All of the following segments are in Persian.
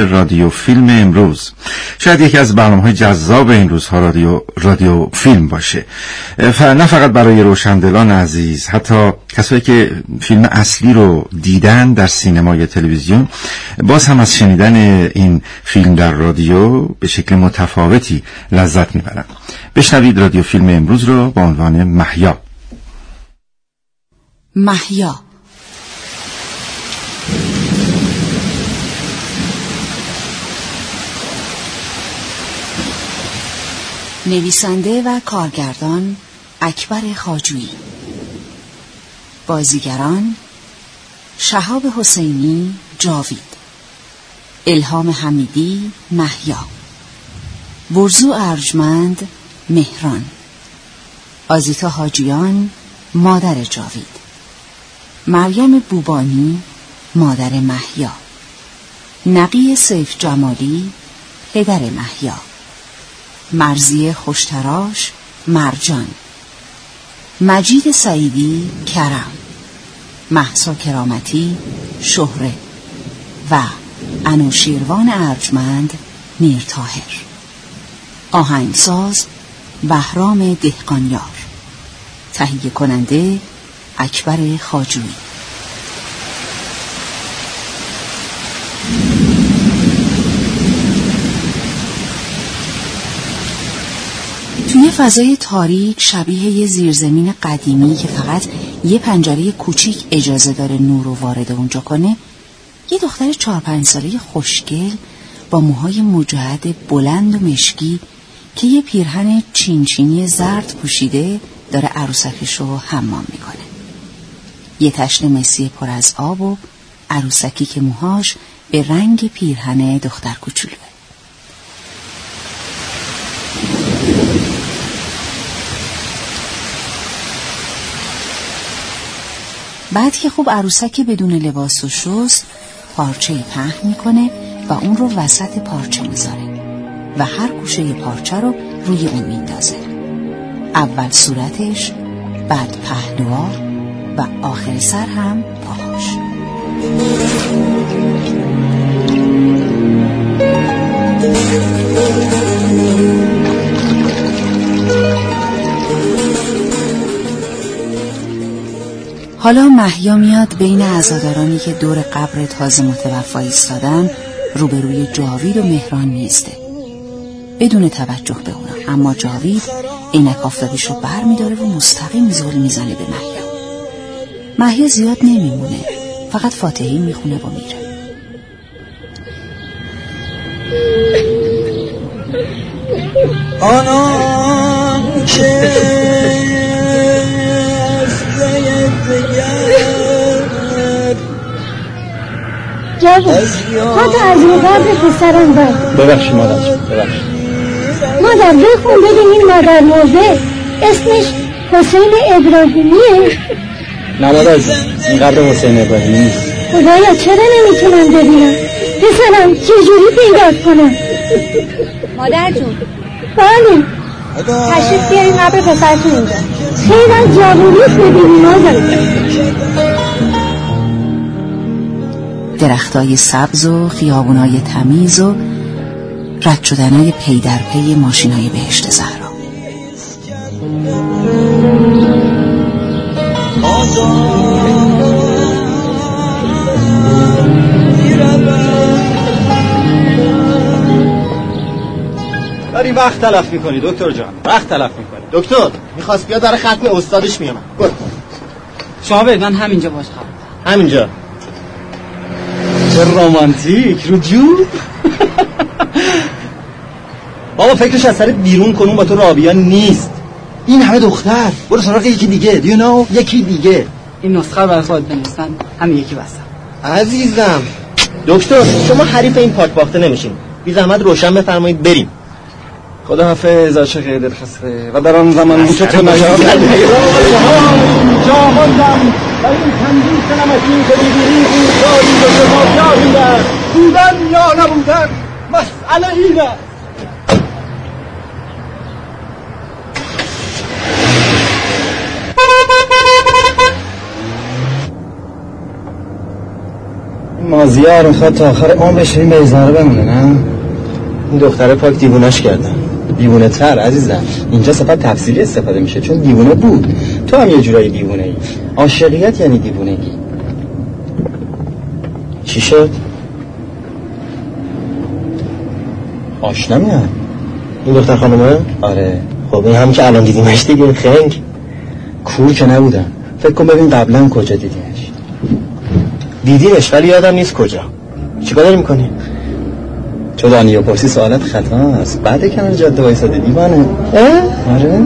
رادیو فیلم امروز. شاید یکی از برنامه های جذاب این روزها رادیو, رادیو فیلم باشه. نه فقط برای روشندلان عزیز حتی کسایی که فیلم اصلی رو دیدن در سینما یا تلویزیون باز هم از شنیدن این فیلم در رادیو به شکل متفاوتی لذت می‌برن بشنوید رادیو فیلم امروز رو با عنوان محیا محیا نویسنده و کارگردان اکبر خاجویی بازیگران شهاب حسینی جاوید. الهام حمیدی محیا برزو ارجمند مهران. آزیتا حاجیان مادر جاوید. مریم بوبانی مادر محیا نقی سیف جمالی پدر محیا مرزی خوشتراش مرجان. مجید سعیدی کرم. محسا کرامتی شهره. و انوشیروان ارجمند میرتاهر آهنگساز بهرام دهقانیار. تهیه کننده اکبر خاجویی فضای تاریک شبیه یه زیرزمین قدیمی که فقط یه پنجره کوچیک اجازه داره نور رو وارد اونجا کنه یه دختر چهار پنج ساله خوشگل با موهای مجعد بلند و مشکی که یه پیرهن چینچینی زرد پوشیده داره عروسکش رو حمام می‌کنه. یه تشن مسی پر از آب و عروسکی که موهاش به رنگ پیرهن دختر کوچولوه. بعد که خوب عروسک بدون لباس و شست پارچه پهن می‌کنه و اون رو وسط پارچه می‌ذاره و هر گوشه پارچه رو روی اون میندازه. اول صورتش بعد پهلوها و آخر سر هم پاهاش. حالا محیا میاد بین عزادارانی که دور قبر تازه متوفا ایستادن روبروی جاوید و مهران میسته. بدون توجه به اونا. اما جاوید عینک آفتابیش رو بر میداره و مستقیم زل می‌زنه به محیا محیا زیاد نمیمونه. فقط فاتحی می‌خونه و میره. آنان که جاوید تا از این قبر پسرم باید ببخشی مادر ببخشی مادر بخون ببین این مادر مرده اسمش حسین ابراهیمیه. نه مادر این قبر حسین ابراهیمی نیست. خدایا چرا نمی‌تونم ببینم؟ پسرم چجوری پیدا کنم؟ مادر جون. بله. تشریف بیارین قبر پسرتون اینجا. خیلی از جوونیت ببینی مادر. درختای سبز و خیابونای تمیز و رد شدنای پی در پی ماشینای بهشت زهرا داری وقت تلف می‌کنی دکتر جان. وقت تلف می‌کنی. دکتر می‌خواست بیا در ختم استادش میامد برو شما من همینجا باش همینجا. چه رومانتیک رو جون. بابا فکرش از سر بیرون کنون با تو رابیا نیست. این همه دختر. برو سراغ یکی دیگه. دیو نو یکی دیگه. این نسخه رو برای خود بنویسن. همین یکی بستم عزیزم. دکتر شما حریف این پاک باخته نمیشین. بی زحمت روشن بفرمایید بریم. خدا حافظ عاشق دل خسته و در آن زمان که تو نیاد جاهاندم و این چندین سنمکی که می‌بینی این کاری و شما جاهیدن بودن یا نبودن مسئله اینه مازیار می‌خواد تا آخر عمرش این بیزاره بمونه نه این دختره پاک دیوونش کردن. دیوونه تر عزیزم. اینجا صفت تفصیلی استفاده میشه چون دیوونه بود. تو هم یه جورایی دیوونه ای عاشقیت یعنی دیوونگی. چی شد؟ آشنا میاد. این دختر خانومه؟ آره. خب این هم که الان دیدیمش دیگه خنگ. کور که نبودم فکر کن ببین قبلا کجا دیدیمش. دیدیمش ولی یادم نیست کجا. چیکار داری می‌کنی؟ تو دانی و پرسی سوالت خطا است. بعد کنار جاده وایساده دیوانه. آره.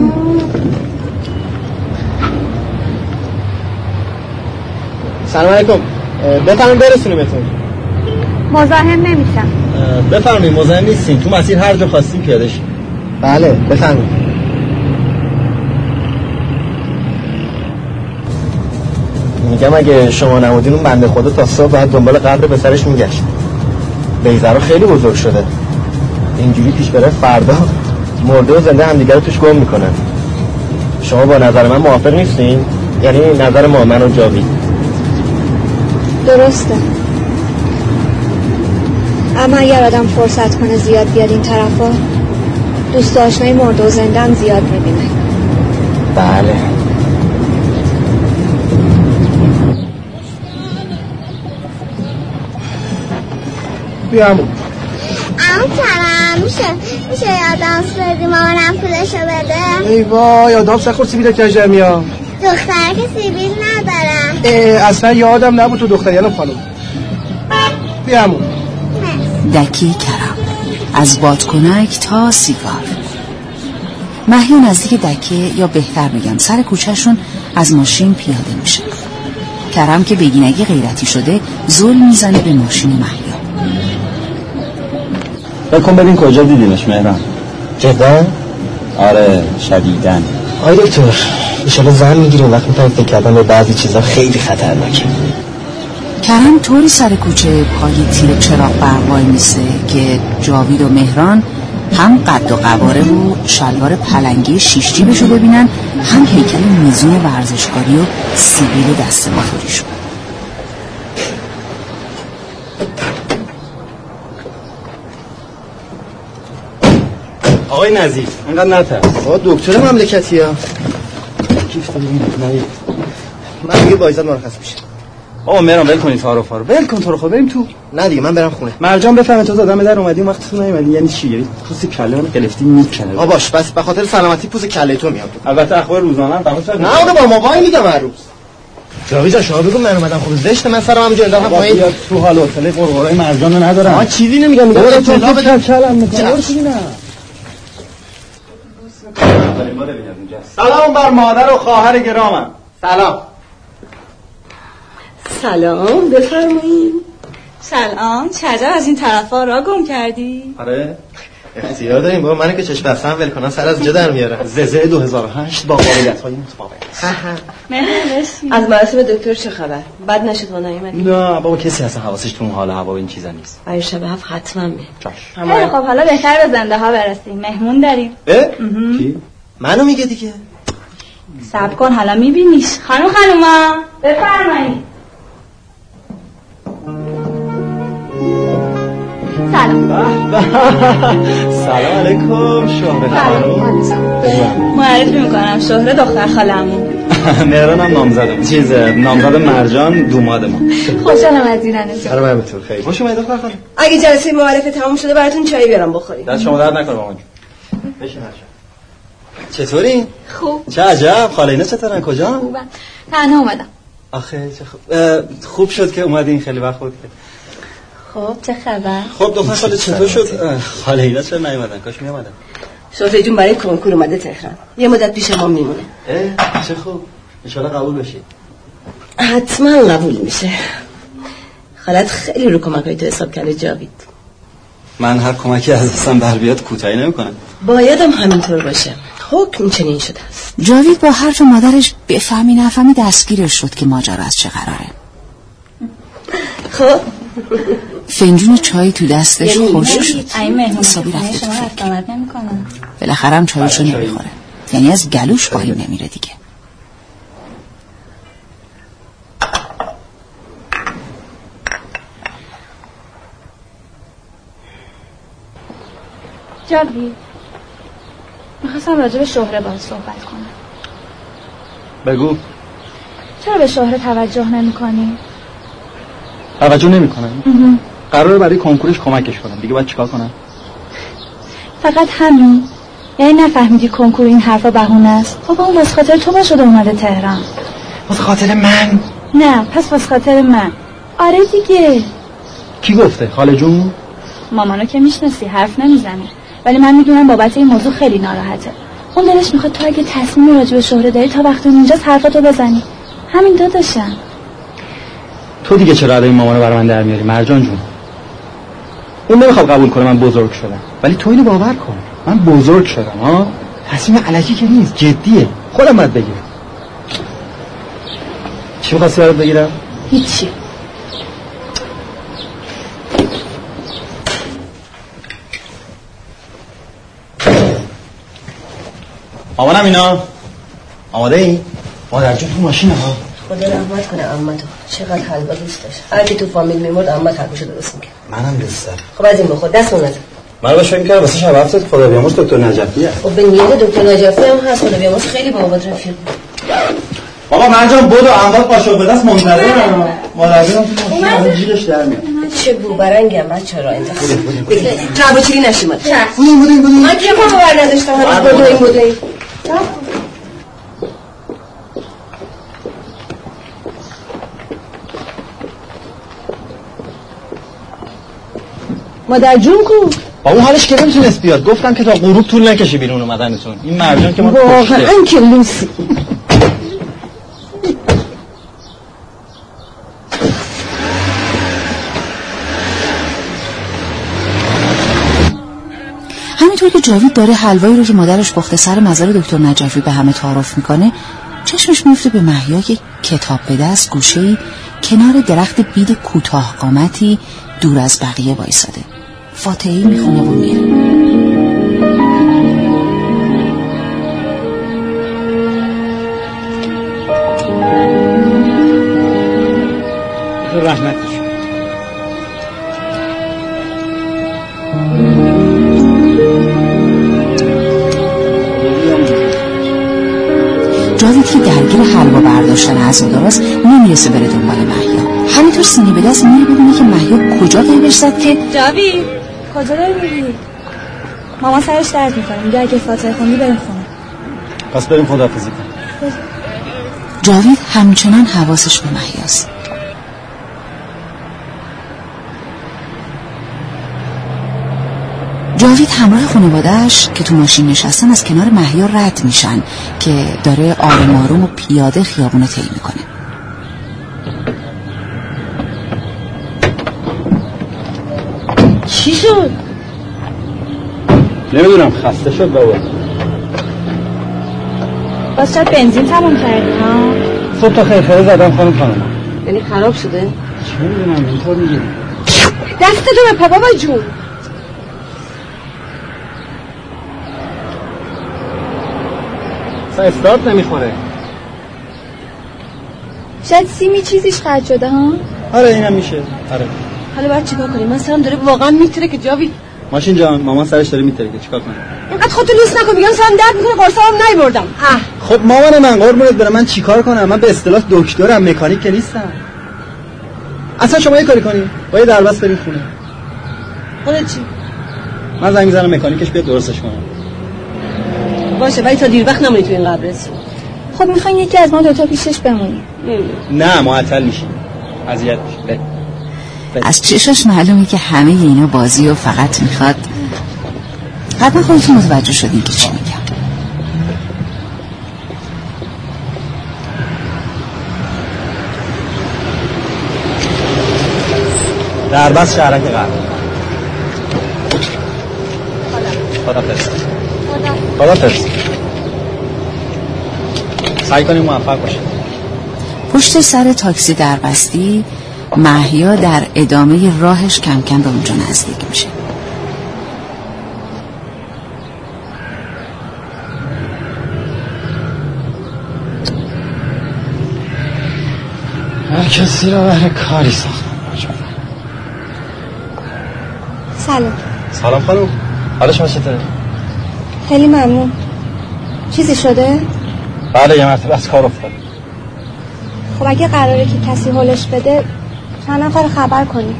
سلام علیکم. بفرمایید برسونیمتون مزاحم نمیشم. بفرمایید مزاحم نیستیم. تو مسیر هر جا خواستیم پیاده بله بفرمایید میگم اگه شما نمودین اون بنده خدا تا صبح بعد دنبال قبر به سرش میگشت. بیزرا خیلی بزرگ شده. اینجوری پیش بره فردا مرده و زنده همدیگه رو توش گم می‌کنن. شما با نظر من موافق نیستین؟ یعنی نظر ما من و جاوید. درسته. اما اگر آدم فرصت کنه زیاد بیاد این طرفا دوست آشنای مرده و زنده هم زیاد می‌بینه. بله. بیام میشه میشه یادم بدی مامانم پولشو بده؟ ای وای آدم سخور سیبیل کجا میا دختر که سیبیل ندارم اه اصلا یادم نبود تو دختریانم خانم. بیامون دکی کرم. از بادکنک تا سیگار. محیون نزدیک دکه یا بهتر بگم سر کوچهشون از ماشین پیاده میشه. کرم که بگینگی غیرتی شده زل می‌زنه به ماشین محیا بکن ببین کجا دیدینش مهران. جدا؟ آره شدیدن آی دکتر. ایشالا زن می‌گیریم. وقت می‌تونیم فکر کردن به بعضی چیزا خیلی خطرناکه. کرم طوری سر کوچه پای تیر چراغ برقای میسه که جاوید و مهران هم قد و قواره و شلوار پلنگی شیش جیبشو ببینن هم هیکل میزون ورزشکاری و سیبیل دست موتوریشو آقای نظیف انقدر نترس. آقا دکتر مملکتی ها کیف تو نه من دیگه بایزد مرخص میشه بابا مهران ول کنی تعارف رو ول کن تو رو خود بریم تو. نه دیگه من برم خونه. مرجان بفهمه تو زدم در اومدی اون وقت تو نیومدی. یعنی چی؟ یعنی پوست کله من قلفتی می‌کنه. آقا باش بس به خاطر سلامتی پوز کله تو میاد. البته اخبار روزانه هم قبول نه آقا با موبایل میگم هر روز. جاوید شما بگو من اومدم. خب زشت من سرم همینجا انداختم پایین. تو حال هتل قرقرای مرجان رو ندارم. آ چیزی نمیگم میگم تو اطلاع تو بده. سلام بر مادر و خواهر گرامم. سلام. سلام بفرمایید. سلام چجا از این طرفا را گم کردی؟ آره اختیار داریم بابا. منو که چشم بستم ول کنن سر از جا در میارم ززه 2008 با قابلیت های متفاوت از مراسم دکتر چه خبر؟ بد نشد ما نیومدی؟ نه بابا کسی اصلا حواسش تو اون حال هوا و این چیزا نیست. برای شب هفت حتما می خیلی خب حالا بهتر به زنده ها برسیم. مهمون داریم. اه؟ کی؟ منو میگه دیگه. سب کن حالا میبینیش. خانم خانوما. بفرمایید. سلام. سلام علیکم شهر خانم. معرفی می‌کنم شهره دختر خالمون مهران هم نامزدم چیز نامزد مرجان دوماد ما. خوشحالم از دیدنتون آره من بطور خیلی. خوش اومدید دختر خانم. اگه جلسه معرفه تموم شده براتون چای بیارم بخورید دست شما درد نکنه مامان بشین چطوری؟ خوب. چه عجب. خاله اینا چطورن؟ کجا؟ خوبم تنها اومدم. آخه چه خوب خوب شد که اومدین. خیلی وقت بود که. خب چه خبر؟ خب دختر خاله چطور شد؟ خاله اینا چرا نیومدن؟ کاش می اومدن شهره جون برای کنکور اومده تهران. یه مدت پیش ما میمونه. اه چه خوب. ان قبول بشید حتما قبول میشه. خالت خیلی رو کمک های تو حساب کرده جاوید. من هر کمکی از دستم بر بیاد کوتاهی نمی‌کنم. بایدم همینطور باشه حکم چنین شده است. جاوید با حرف مادرش بفهمی نفهمی دستگیرش شد که ماجرا از چه قراره. خب. فنجون چای تو دستش یعنی خوش. یعنی شد. حسابی رفته تو فکر. بالاخره هم چایشو آره، نمی‌خوره. یعنی از گلوش پایین نمیره دیگه. جاوید. می‌خواستم راجع به شهره باید صحبت کنم. بگو. چرا به شهره توجه نمی کنی؟ توجه نمی کنم قراره برای کنکورش کمکش کنم. دیگه باید چیکار کنم؟ فقط همین. یعنی نفهمیدی کنکور این حرفا بهونه است؟ خب اون واسه خاطر تو شده اومده تهران. واسه خاطر من؟ نه پس واسه خاطر من. آره دیگه. کی گفته؟ خاله جون؟ مامانو که می‌شناسی حرف نمی‌زنه. ولی من می‌دونم بابت این موضوع خیلی ناراحته. اون دلش می‌خواد تو اگه تصمیم راجع به شهره داری تا وقتی اونجا حرفاتو بزنی. همین داداشم. تو دیگه چرا این مامانو برای من در میاری مرجان جون؟ اون نمی‌خواد قبول کنه من بزرگ شدم. ولی تو اینو باور کن. من بزرگ شدم ها تصمیم علکی که نیست جدیه. خودم باید بگیرم. چی می‌خواستی برات بگیرم؟ هیچی. مامانم اینا؟ آماده ای؟ مادر جون تو ماشینه ها. خدا رحمت کنه امتو چقدر حلوا دوست داشت. هر کی تو فامیل میمرد امت حلواشو درست می‌کرد. منم دوست دارم. خب از این بخور دست نزن. من باش فکر کردم واسه شب هفتت خدا بیامرز دکتر نجفیه خب به نیت دکتر نجفی هم هست خدا بیامرز خیلی با بابات رفیق بود. بابا مرجان بدو اموال قاشق به دست منتظرم. مادر جون تو ماشین جیغش در میاد. چه بوبرنگم بچه را اینجا جعب چیلی نشی ماد بودیم بودیم. من که پا بر نداشتم؟ بدو این این مادر جون کو. با اون حالش که نمی‌تونست بیاد. گفتم که تا غروب طول نکشه بیرون اومدنتون. این مرجان که ما. واقعا که لوسی همینطور که جاوید داره حلوایی رو که مادرش پخته سر مزار دکتر نجفی به همه تعارف می‌کنه. چشمش میفته به محیا که کتاب به دست گوشه کنار درخت بید کوتاه قامتی دور از بقیه وایساده. فاتحی می‌خونه و میره. رحمتش. جاوید که درگیر حلوا برداشتن عزاداراست نمی‌رسه بره دنبال محیا همینطور سینی به دست میره ببینه که محیا کجا قیبش زد که جاوید کجا داری میری؟ ماما سرش درد می‌کنه. میگه اگه فاتحه خوندی بریم خونه. پس بریم خداحافظی کنیم. جاوید همچنان حواسش به محیاست جاوید همراه خانوادهش که تو ماشین نشستن از کنار محیا رد میشن که داره آروم آروم و پیاده خیابونه طی می‌کنه. چی شد؟ نمی‌دونم خسته شد بابا. باز شاید بنزین تموم کردی ها؟ صبح تا خیلی خیلی زدم خانم خانم. یعنی خراب شده؟ چه می‌دونم اینطور میگه دست تو به بابا جون. اصلا استارت نمی‌خوره. شاید سیمی چیزیش خرج شده ها؟ آره اینم میشه. آره. حالا باید چیکار کنیم؟ من سرم داره واقعا میتره که جاوید. ماشین جان مامان سرش داره میتره که چیکار کنم؟ اینقدر خودتو لوس نکن میگم سرم درد می‌کنه قرصام نیبردم. اه. خب مامان من قربونت برم. من چیکار کنم؟ من به اصطلاح دکترم مکانیک که نیستم. اصلا شما یه کاری کنی؟ با یه دربست بریم خونه. خودت چی؟ من زنگ می‌زنم مکانیکش بیاد درستش کنه. باشه ولی تا دیر وقت نمونی تو این قبرت خب می‌خواین یکی از ما دوتا پیشش بمونیم نه معطل میشیم. اذیت میشه از چشاش معلومه که همه اینا بازی و فقط می‌خواد قبلا خودتون متوجه شدین که چی میگم. دربست شهرک قرار خدا. خدا فرست سعی کنیم موفق باشیم پشت سر تاکسی دربستی محیا در ادامه راهش کم کم به اونجا نزدیک میشه. هر کسی را برای کاری ساختم سلام. سلام خانم. حالا شما چطوره؟ خیلی ممنون. چیزی شده؟ بله یه مرتبه از کار افتاد. خب اگه قراره که کسی حالش بده چند نفر خبر کنی.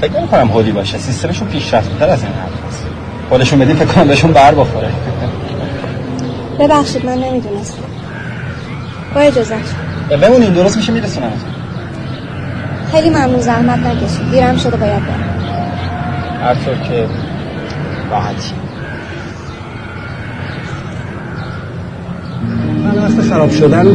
فکر نمی کنم باشه. سیستمشون پیشرفته تر از این حرف هست. خودشون بدین فکر کنم بهشون بر بخوره. ببخشید من نمی‌دونستم. با اجازت. بمونین درست میشه میرسونم خیلی ممنون زحمت نکشید. دیرم شده باید برم. هر طور که راحتی وقت خراب شدن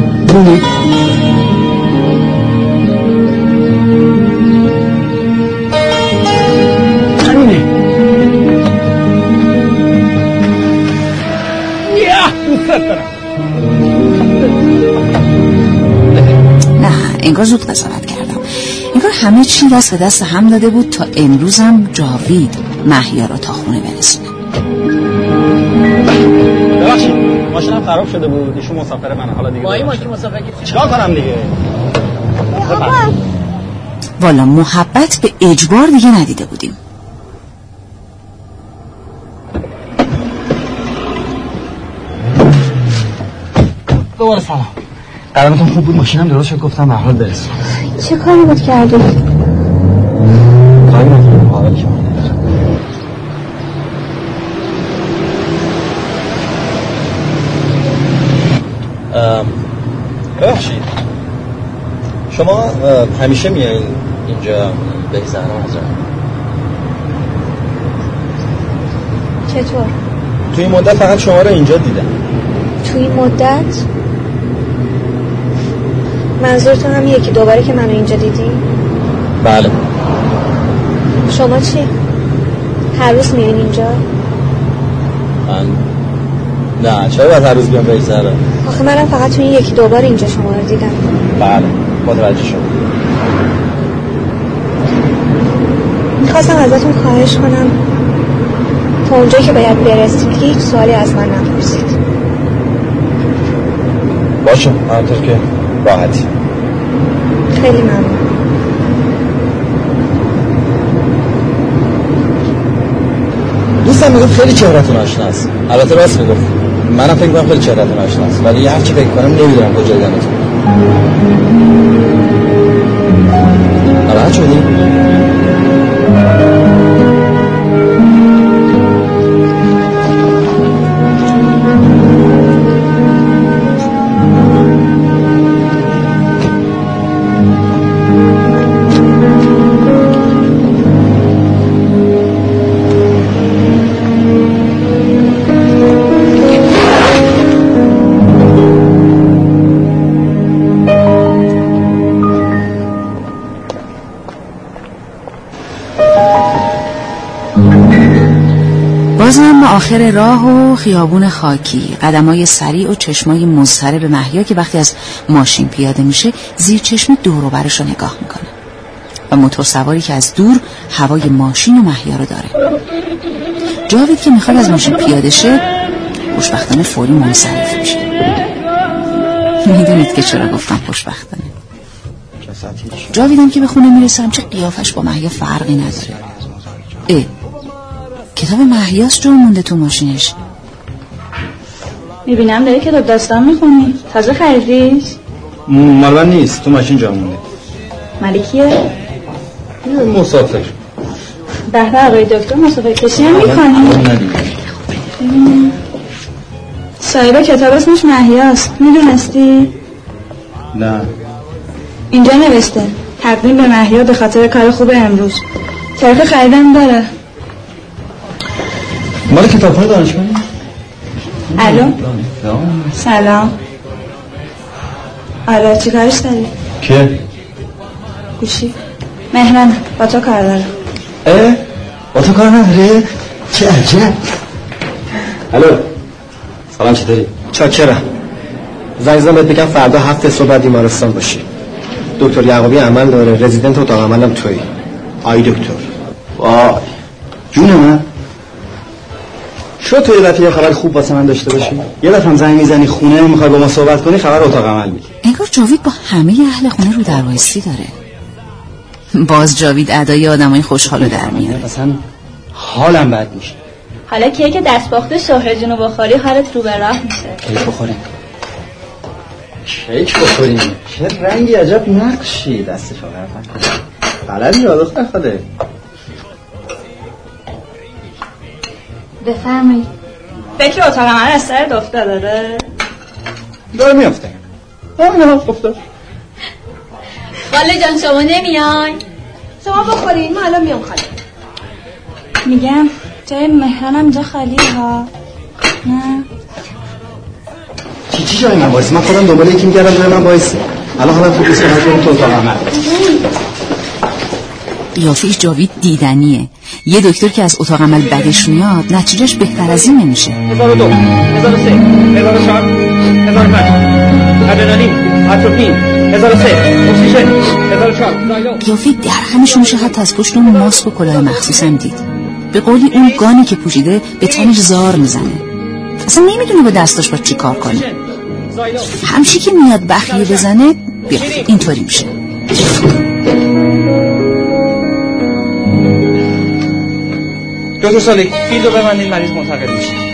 همینه. نه انگار زود قضاوت کردم. انگار همه چی دست به دست هم داده بود تا امروزم جاوید محیا رو تا خونه برسونه ماشینم خراب شده بود ایشون مسافر من حالا دیگه با این ماشین مسافر چیکار کنم دیگه؟ والا محبت به اجبار دیگه ندیده بودیم. دوباره سلام. قدمتون خوب بود؟ ماشینم درست شد؟ گفتم به حال برسون. چه کاری بود کردی؟ کاری نکنم حالا که من ام، ببخشید شما همیشه میایین اینجا به زهرا حضرت چطور؟ تو این مدت فقط شما رو اینجا دیدم تو این مدت منظورتون هم یکی دوباره که منو اینجا دیدی؟ بله شما چی؟ هر روز میایین اینجا؟ من نه چرا باید هر روز بیام به آخه منم فقط تو این یکی دوبار اینجا شما رو دیدم بله متوجه شدم. می‌خواستم ازتون خواهش کنم. تا اونجایی که باید برسیم هیچ سوالی از من نپرسید. باشه همونطور که راحتی. خیلی ممنون. دوستم می‌گفت خیلی چهرتون آشناست البته راست می‌گفت. منم فکر کنم خیلی چهرتون آشناست ولی هر چی فکر کنم نمی‌دونم کجا دیدمتون ناراحت شدی؟ بازم آخر راه و خیابون خاکی. قدمای سریع و چشمای مضطرب محیا که وقتی از ماشین پیاده میشه زیر چشم دور و برش رو نگاه می‌کنه. و موتور سواری که از دور هوای ماشین و محیا رو داره. جاوید که می‌خواد از ماشین پیاده شه خوشبختانه فوری منصرف میشه. می‌دونید که چرا گفتم خوشبختانه. جاویدم که به خونه می‌رسم چه قیافش با محیا فرقی نداره. اه. کتاب محیاس جا مونده تو ماشینش. می‌بینم داری کتاب داستان می‌خونی. تازه خریدیش مال من نیست. تو ماشین جا مونده. ملکیه؟ یه مسافر. به به آقای دکتر مسافر کشی هم می‌کنی؟ صاحب کتاب اسمش محیاست می‌دونستی؟ نه. اینجا نوشته. تقدیم به محیا به خاطر کار خوب امروز. تاریخ خریدن داره. مال کتاب های دانشگاهی؟ الو؟ سلام. آره چی کارش داری؟ که گوشی. مهران با تو کار دارم. اه؟ با تو کار نداره؟ چه عجب. الو. سلام چطوری؟ چاکرم. زنگ زدم بهت بگم فردا هفت صبح باید بیمارستان باشی. دکتر یعقوبی عمل داره. رزیدنت اتاق عملم توی آی دکتر. وای تو یه دفعه یه خبر خوب واسه من داشته باشی؟ یه دفعه هم زنگ می‌زنی خونه می‌خوای با ما صحبت کنی خبر اتاق عمل میگی انگار جاوید با همه اهل خونه رو در وایسی داره. باز جاوید ادای آدمای خوشحالو در میاره. اصلا حالم بد میشه. حالا کیک دست باخته شهر جونو بخوری حالت رو به راه میشه کیک بخوریم. کیک بخوریم. چه رنگی عجب نقشی. دست شوهر بلدی را دختر بفرمایید. فکر اتاق من استر دفته داره. داره میافته. داره میافته. خاله جان شما نمیای؟ شما بخورین من الان میام خاله میگم جای مهرانم اینجا خالی ها. نه. چی چی جای من بایستی من خودم دنبال یکی میگردم جای من بایستی الان حالا خوب نیست من تو اتاق عمل قیافه جاوید دیدنیه. یه دکتر که از اتاق عمل بدش میاد نتیجهش بهتر از این نمیشه. 1002 1003 1004 1005 ادرنالین اتروپین 1003 اکسیژن 1004 قیافه درهمشو میشه حتی از پشت اون ماسک و کلاه مخصوصم دید. به قولی اون گانی که پوشیده به تنش زار می‌زنه. اصلا نمی‌دونه با دستاش با چی کار کنه. همچی که میاد بخیه بزنه بیا اینطوری میشه. دکتر سالیک فیلدو ببندین مریض منتقل میشه.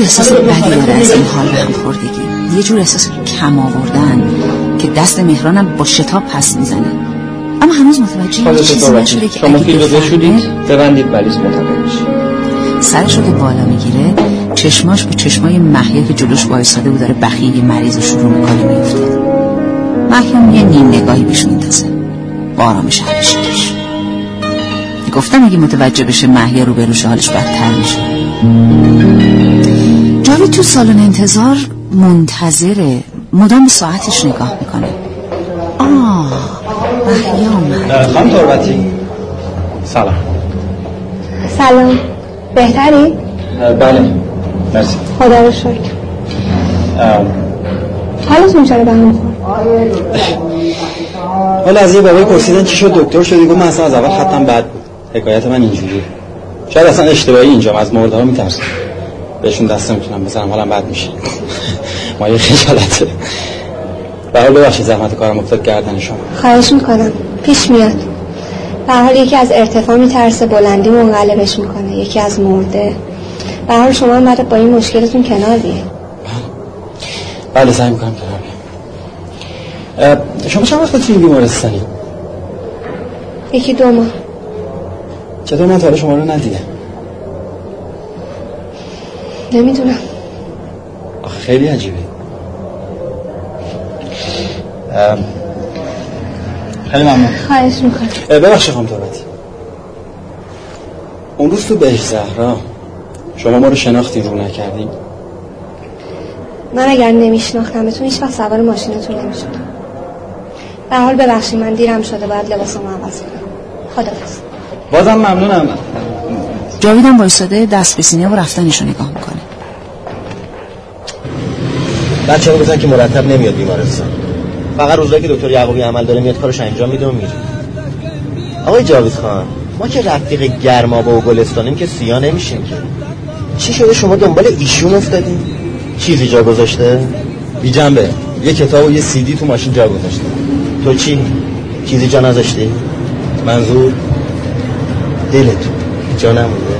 احساس بدی داره از این حال به هم خوردگی. یه جور احساس کم آوردن. که دست مهرانم با شتاب پس می‌زنه. اما هنوز متوجه چیزی نشده که شما بفهمه بشورید ببندید میشه. سرش رو که بالا می‌گیره چشماش به چشمای محیا که جلوش وایساده و داره بخیه مریض رو شروع می‌کنه میفتاد محیا یه نیم نگاهی بهش میندازه. با آرامش همیشگیش گفتم اگه متوجه بشه محیا رو به حالش بدتر میشه. جاوید تو سالن انتظار منتظره. مدام به ساعتش نگاه می‌کنه. آه محیا اومد. خانم تربتی. سلام. سلام. بهتری؟ بله. مرسی. خدا رو شکر. حالتون چرا به هم؟ حالا از یه بابای پرسیدن چی شد دکتر شدی؟ گفت من اصلا از اول خطم بد بود. حکایت من اینجوریه. شاید اصلا اشتباهی اینجا از مرده ها میترسم. بهشون دست نمی‌تونم بزنم حالم بد میشه. ما یه خجالته به حال ببخشید زحمت کارم افتاد گردن شما. خواهش می‌کنم. پیش میاد. به هر حال یکی از ارتفاع میترسه بلندی منقلبش می‌کنه. یکی از مرده. به هر حال شما هم با این مشکلتون کنار بیه بله سعی می‌کنم کنار بیام. شما چند وقت تو این بیمارستانی؟ یکی دو ماه. چطور من تا حالا شما رو ندیدم. نمی‌دونم. خیلی عجیبه. خیلی ممنون. خواهش می‌کنم. ببخشید خانم تابتی اون روز تو بهش زهرا شما ما رو شناختین رو نکردین؟ من اگر نمیشناختمتون هیچ وقت سوار ماشینتون نمی‌شدم. به حال ببخشید من دیرم شده باید لباسمو عوض کنم. خدافظ. بازم ممنونم. جاویدم وایساده دست به سینه و رفتنش رو نگاه می‌کنه. بچه ها گفتن که مرتب نمیاد بیمارستان. فقط روزایی که دکتر یعقوبی عمل داره میاد کارش انجام میده و میره. آقای جاوید خان ما که رفیق گرمابه و گلستانیم که سیا نمیشیم که. چی شده؟ شما دنبال ایشون افتادین چیزی جا گذاشته؟ بی جنبه. یه کتاب و یه سیدی تو ماشین جا گذاشته. تو چی؟ چیزی جا نذاشتی؟ منظور؟ دلت. جا نمونده.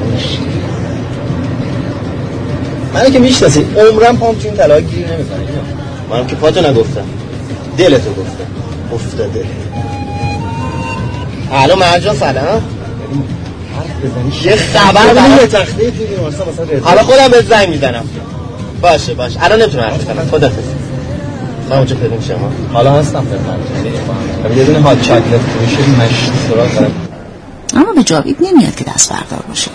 منو که می‌شناسی عمرم پام تو این گیر نمی‌کنه. منم که پاتو نگفتم. دلتو گفتم افتاده. الو مرجان سلام. یه خبر واسه حالا خودم به زنگ می‌زنم. باشه باشه. الان نمی‌تونم حرف کنم خدا من اونجا پیدا شما حالا هستم یه دونه هات چاکلت فروشی مشت سراغ اما به جاوید نمیاد که دست بردار باشه.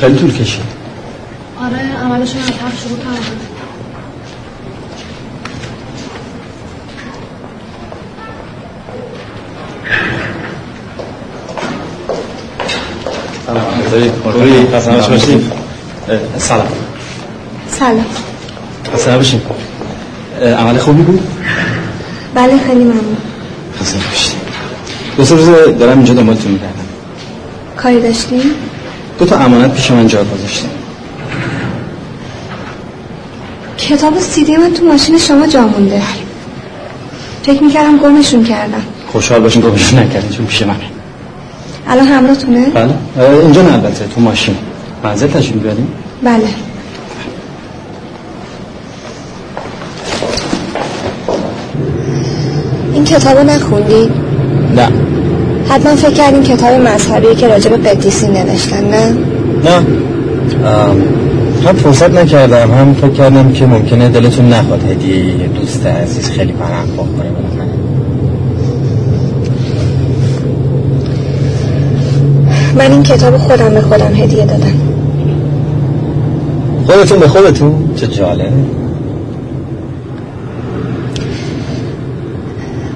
خیلی طول کشید. آره عملشون از حرف شروع کردم. سلام. سلام. خسته باشین عمل خوبی بود؟ بله خیلی ممنون. خسته باشین دو سه روز دارم اینجا دنبالتون میگردم. کاری داشتیم؟ دو تا امانت پیش من جا گذاشتم کتاب سیدی من تو ماشین شما جا مونده. فکر می‌کردم گمشون کردم خوشحال باشین گمشون نکردین چون پیش منه. الان همراهتونه؟ بله. اینجا نه البته تو ماشین. منزل تشریف بیاریم بله. این کتاب رو نخوندی؟ نه. حتما فکر کردین کتاب مذهبی که راجب قدیسی نوشتن نه؟ نه. هم فرصت نکردم. هم فکر کردم که ممکنه دلتون نخواد هدیه یه دوست عزیز خیلی پناه کنه من. این کتاب خودم به خودم هدیه دادم. خودتون به خودتون؟ چه جالب.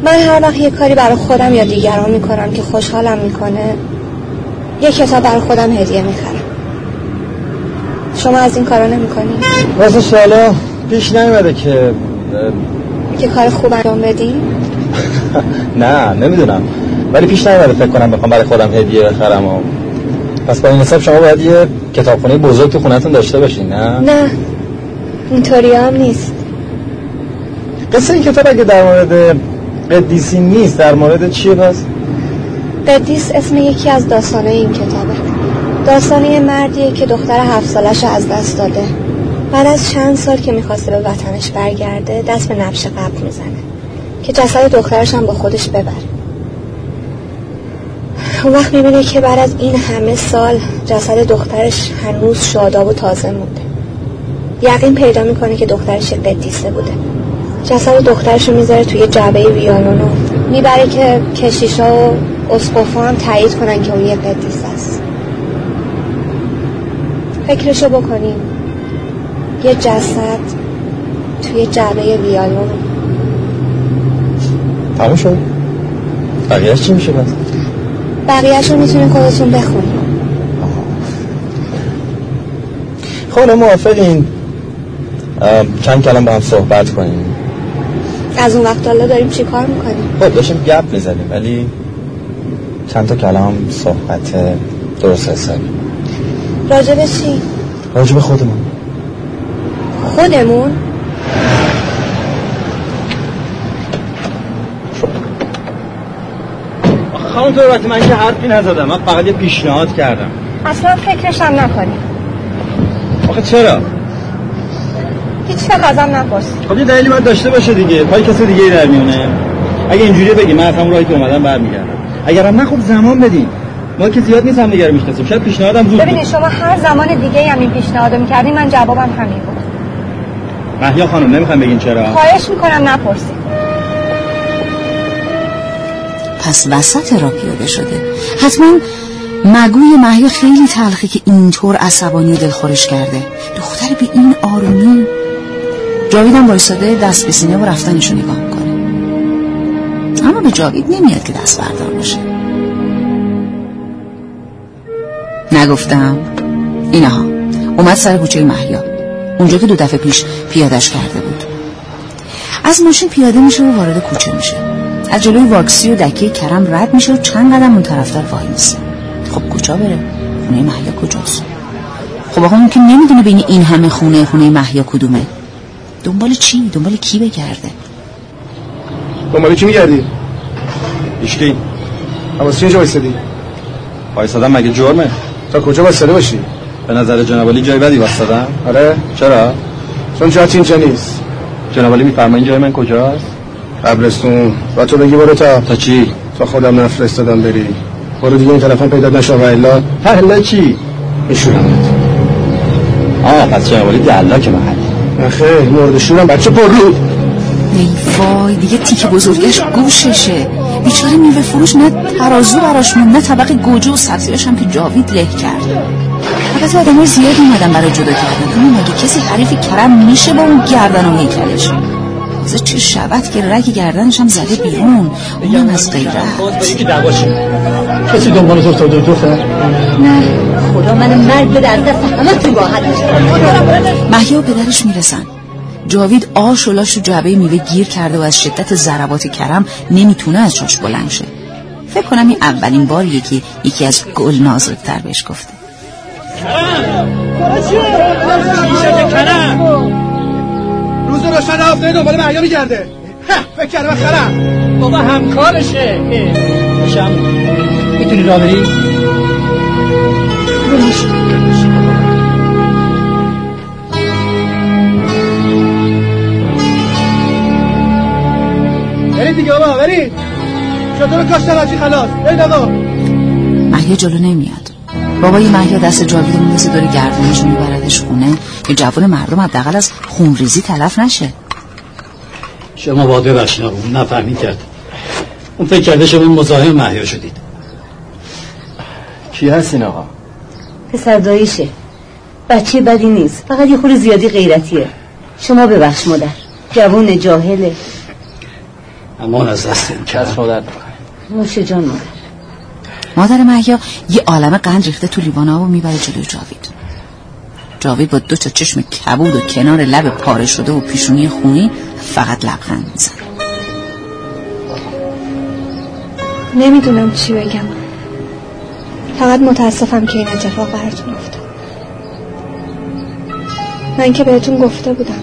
من هر وقت یه کاری برای خودم یا دیگران می‌کنم که خوشحالم می‌کنه یه کتاب برای خودم هدیه می‌خرم. شما از این کارا نمی‌کنی؟ واسه سوالا پیش نمیده که که کار خوب انجام بدی؟ نه نمی‌دونم. ولی پیش نیومده فکر کنم بخوام برای خودم هدیه بخرم و پس با این حساب شما باید یه کتابخونه بزرگ تو خونتون داشته باشین نه؟ نه. اینطوری هم نیست. قصه این کتاب اگه در مورد قدیسی نیست. در مورد چیه پس؟ قدیس اسم یکی از داستانه این کتابه. داستانه مردیه که دختر هفت سالش از دست داده. بعد از چند سال که می‌خواسته به وطنش برگرده دست به نبش قبل می‌زنه که جسد دخترش هم با خودش ببره. اون وقت می‌بینه که بعد از این همه سال جسد دخترش هنوز شاداب و تازه مونده. یقین پیدا می‌کنه که دخترش قدیسه بوده. جسد دخترش رو می‌ذاره توی جعبه ویالونو می‌بره که کشیشا و اسقفا هم تایید کنن که اون یه قدیس است فکرشو بکنیم. یه جسد توی جعبه ویالونو تموم شد؟ بقیهش چی میشه بس بقیهش رو می‌تونین خودتون بخونیم. خب موافقین. چند کلم با هم صحبت کنیم. از اون وقت حالا داریم چی کار می‌کنیم خب داشتیم گپ می‌زنیم ولی چند تا کلام صحبت درست حسابی راجب چی؟ راجب خودمون خودمون؟ خانم تو من که حرفی نزدم من فقط یه پیشنهاد کردم اصلا فکرشم نکنیم آخه چرا؟ هیچ وقت ازم نپرس خب یه دلیلی باید داشته باشه دیگه. پای کسی دیگه در میونه. اگه اینجوری بگی من از همون راهی که اومدم برمیگردم. اگر هم نه خب زمان بدین. ما که زیاد نیست هم دیگه رو می‌شناسیم. شاید پیشنهادم زود ببینید شما هر زمان دیگه هم این پیشنهادو می‌کردین من جوابم همین بود. محیا خانم نمی‌خوام بگین چرا. خواهش می‌کنم نپرسید پس وسط را پیاده شده حتما مگوی محیا خیلی تلخی که اینطور عصبانی دلخورش کرده. دختر به این آرومی جاویدم وایساده دست به سینه و رفتنشو نگاه می‌کنه. اما به جاوید نمیاد که دست بردار باشه. نگفتم. اینها اومد سر کوچه محیا اونجا که دو دفعه پیش پیادش کرده بود. از ماشین پیاده میشه و وارد کوچه میشه. از جلوی واکسی و دکه کرم رد میشه و چند قدم اون طرفتر وای میسه. خب کجا بره؟ خونه محیا کجاست؟ خب آقا که نمی‌دونه بین این همه خونه خونه محیا کدومه. دنبال چی؟ دنبال کی بگرده؟ دنبال کی میگردی؟ ایشکی حواسی اینجا وایسادی؟ وایسادم مگه جرمه؟ تا کجا وایساده باشی؟ به نظر جنابالی جای بدی وایسادم. آره. چرا؟ چون جات اینجا نیست. جنابالی میفرمایین جای من کجاست؟ قبرستون. و تو بگی برو تا. تا چی؟ تا خودم نفرستادم بری. برو دیگه این تلفن پیدا نشو و الا الا چی؟ میشورمت آه پس جنابالی دلا که محلی خیر مرد شورم بچه پر رو ای وای دیگه تیک بزرگش گوششه. بیچاره میوه فروش نه ترازو براش نه طبق گوجه و سبزیاش هم که جاوید له کرد. البته آدم زیاد اومدن برای جدا کردن اما مگه کسی حریف کرم میشه با اون گردن و هیکلش؟ تازه چه شبت که رگ گردنش هم زده بیرون. اونم از غیرت. کسی دنبال تو افتاده دختر؟ نه. خدا من مرگ به در دست همه تو راحت محیا و پدرش می‌رسن. جاوید آش و لاش و جعبه میوه گیر کرده و از شدت ضربات کرم نمی‌تونه از جاش بلند شه. فکر کنم این اولین باریه که یکی از گل نازکتر بهش گفته. روز روشن هفته دنبال محیا میگرده. فکر کردم خرم بابا همکارشه. بشم می‌تونی را بری؟ برید دیگه بابا برید. چطور کاشتن از این خلاص. برید آقا. محیا جلو نمیاد. بابای محیا دست جاوید رو میندازه دور گردنش میبردش خونه. که جوان مردم حداقل از خونریزی تلف نشه. شما باید ببخشین آقا اون نفهمی کرد. اون فکر کرده شما مزاحم محیا شدید. کی هستین آقا؟ پسر داییشه بچه بدی نیست فقط یه خورده زیادی غیرتیه. شما ببخش مادر. جوون جاهله. امان از دست این کس. مادر. نوش جان مادر. مادر محیا یه عالم قند ریخته تو لیوان و می‌بره جلوی جاوید. جاوید با دو تا چشم کبود و کنار لب پاره شده و پیشونی خونی فقط لبخند می‌زنه نمی‌دونم چی بگم. فقط متاسفم که این اتفاق براتون افتاد. من که بهتون گفته بودم.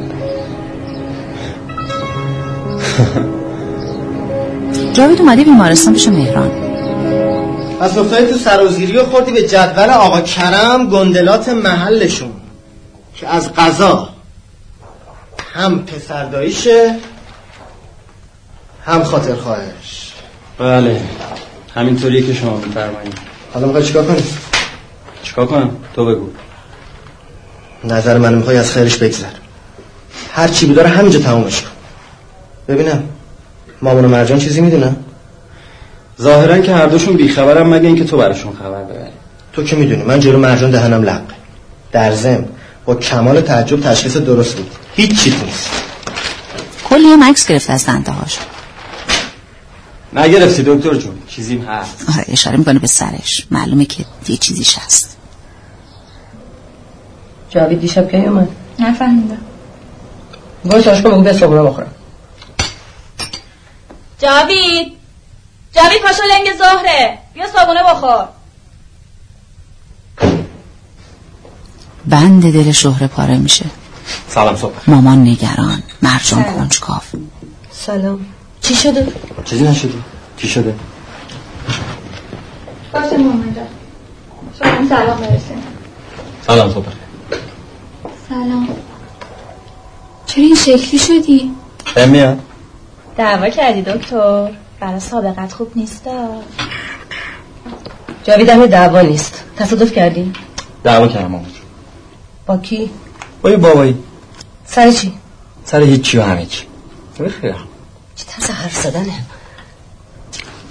جاوید اومده بیمارستان پیش مهران. پس افتادی تو سرازیری و خوردی به جدول آقا کرم گندلات محلشون. که از قضا هم پسر داییشه هم خاطر خواهش بله همینطوریه که شما میفرمایید. حالا می‌خوای چیکار کنی؟ چیکار کنم؟ تو بگو. نظر من می‌خوای از خیرش بگذر. هر چی بیداره همینجا تمومش کن. ببینم مامان و مرجان چیزی می‌دونن ظاهرا که هر دوشون بیخبرم مگه اینکه تو براشون خبر ببری تو که می‌دونی من جلو مرجان دهنم لق در ضمن با کمال تعجب تشخیص درست بود. هیچ چیز نیست. کلی هم عکس گرفته از دنده هاش نگرفتی دکتر جون. چیزیم هست. آره اشاره می‌کنه به سرش. معلومه که یه چیزیش هست. جاوید دیشب کی اومد؟ نفهمیدم. باید تاشکو بگو به صبح بخورم. جاوید! جاوید پاشو لنگ زهره. بیا صابونه بخور. بند دل شهره پاره میشه. سلام صبح. مامان نگران. مرجان کنجکاف سلام. چی شده؟ چیزی نشده. چی شده؟ باشه مامان جان. سلام برسیم سلام صبح. سلام. چرا این شکلی شدی؟ میاد دعوا کردی دکتر. برای سابقت خوب نیست جاوید همه دعوا نیست. تصادف کردی؟ دعوا کردم مامان. با کی؟ با یه بابایی سر چی؟ سر هیچی و همه چی. بخیر. چه طرز حرف زدنه؟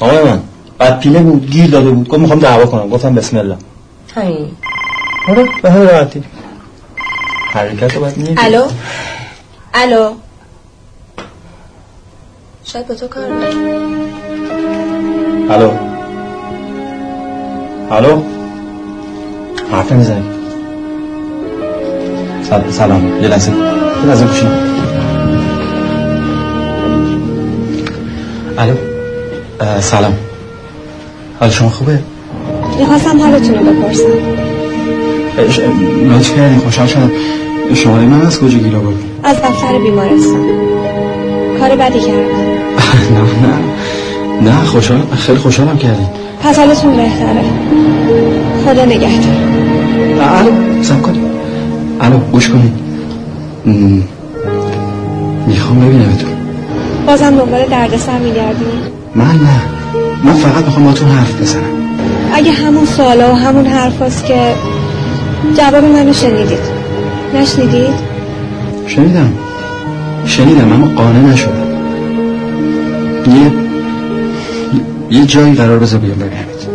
آقای من بعد پیله بود گیر داده بود. گفت می‌خوام دعوا کنم. گفتم بسم الله. همین آره به همین راحتی. حرکت رو باید می‌دید الو؟ الو؟ شاید با تو کار الو؟ الو؟ حرف نمی‌زنی. سلام. یه لحظه. یه لحظه گوشی. الو. سلام. حال شما خوبه؟ می‌خواستم حالتون رو بپرسم. لطف کردی؟ خوشحال شدم. شماره من از کجا گیر آوردی از دفتر بیمارستان. کار بدی کردم. نه نه. نه خوشحال خیلی خوشحالم کردی. پس حالتون بهتره. خدا نگهدار. الو. سب کنی الو گوش کنی م، می‌خوام ببینم تو. بازم دنبال دردسر میگردی؟ من نه. من فقط می‌خوام با تو حرف بزنم. اگه همون سوالا و همون حرفاست که جواب منو شنیدید. نشنیدید؟ شنیدم. شنیدم اما قانع نشدم. یه یه جایی قرار بذار بیام ببینمت.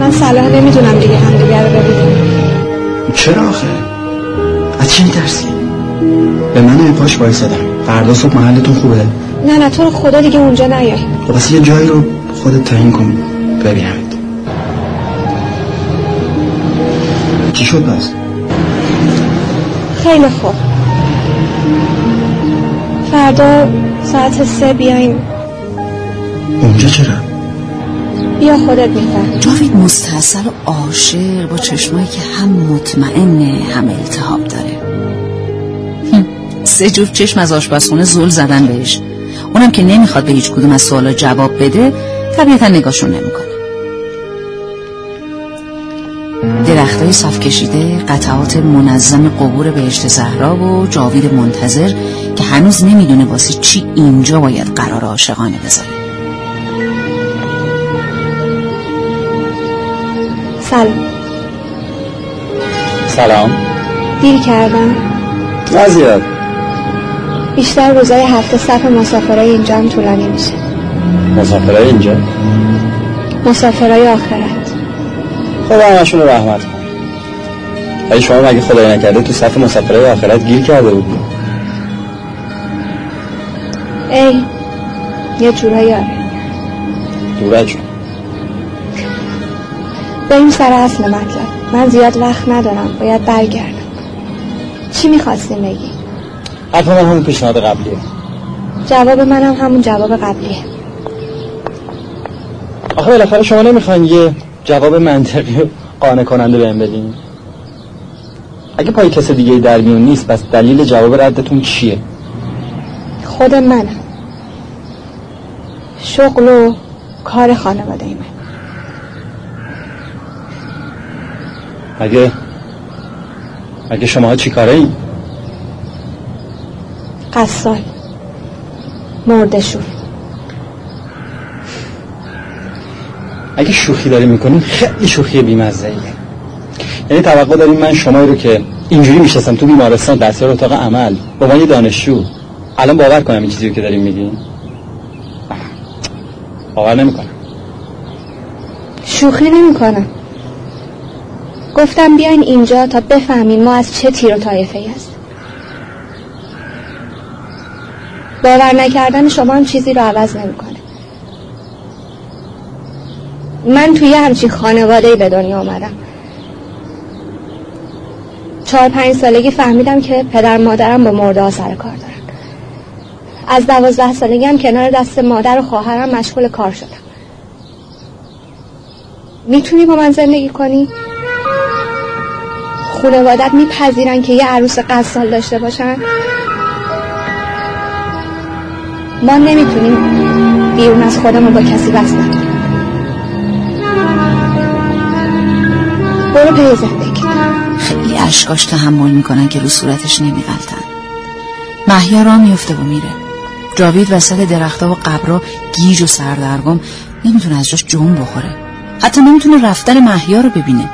من صلاح نمی‌دونم دیگه همدیگه رو ببینیم چرا آخه؟ از چی میترسی؟ به من پاش وایسادم فردا صبح محلتون خوبه؟ نه نه تو رو خدا دیگه اونجا نیای خب بس یه جایی رو خودت تعیین کن. ببینمت. چی شد بس خیلی خوب. فردا ساعت سه بیایم. اونجا چرا؟ بیا خودت میفهم جاوید مستحصل و عاشق با چشمایی که هم مطمئنه هم التحاب داره. سه جفت چشم از آشپزخونه زل زدن بهش. اونم که نمی‌خواد به هیچ کدوم از سوالا جواب بده طبیعتا نگاهشون نمی‌کنه. درختای صف کشیده قطعات منظم قبور بهشت زهرا و جاوید منتظر که هنوز نمی‌دونه واسه چی اینجا باید قرار عاشقانه بذاره. سلام. سلام. دیر کردم. نه زیاد. بیشتر روزای هفته صف مسافرای اینجا هم طولانی میشه. مسافرهای اینجا؟ مسافرای آخرت. خدا همشون رو رحمت کن ولی شما مگه خدای نکرده تو صف مسافرهای آخرت گیر کرده بودی؟ ای یه جورایی آره. دورت جون بریم سر اصل مطلب من زیاد وقت ندارم باید برگردم. چی می‌خواستیم بگی؟ حرف من همون پیشنهاد قبلیه. جواب منم همون جواب قبلیه. آخه بالاخره شما نمی‌خواین یه جواب منطقی و قانع کننده بهم بدین. اگه پای کس دیگه در میون نیست پس دلیل جواب ردتون چیه؟ خود منم شغل و کار خانواده من مگه مگه شما چی کاره این؟ قصال مردشور اگه شوخی داری می‌کنین خیلی شوخی بیمزه ایه یعنی توقع داریم من شما رو که اینجوری میشستم تو بیمارستان دستیار اتاق عمل با من یه دانشجو الان باور کنم این چیزی رو که داریم میگین باور نمی‌کنم. شوخی نمی کنم گفتم بیاین اینجا تا بفهمین ما از چه تیر و طایفه ای باور نکردن شما هم چیزی رو عوض نمی‌کنه من توی همچین خانواده به دنیا آمدم چهار پنج سالگی فهمیدم که پدر مادرم با مرده سر کار دارن از دوازده سالگی هم کنار دست مادر و خواهرم مشغول کار شدم می‌تونی با من زندگی کنی؟ خانوادت میپذیرن که یه عروس قصال داشته باشن؟ ما نمی‌تونیم بیرون از خودمون با کسی بس نداریم برو پی زندگی. خیلی اشکاش تحمل می‌کنن که رو صورتش نمیغلطن. محیا را میفته و میره. جاوید وسط درختها و قبرا گیج و سردرگم نمی‌تونه از جاش جون بخوره. حتی نمی‌تونه رفتن محیا رو ببینه.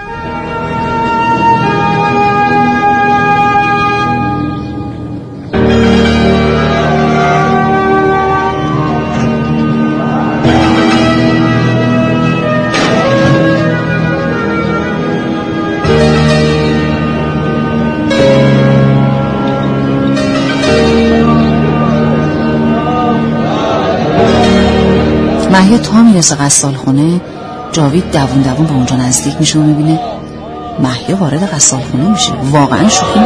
می‌رسه قصال خونه جاوید دوون دوون به اونجا نزدیک میشه و می‌بینه محیا وارد قصال خونه میشه. واقعا شوخی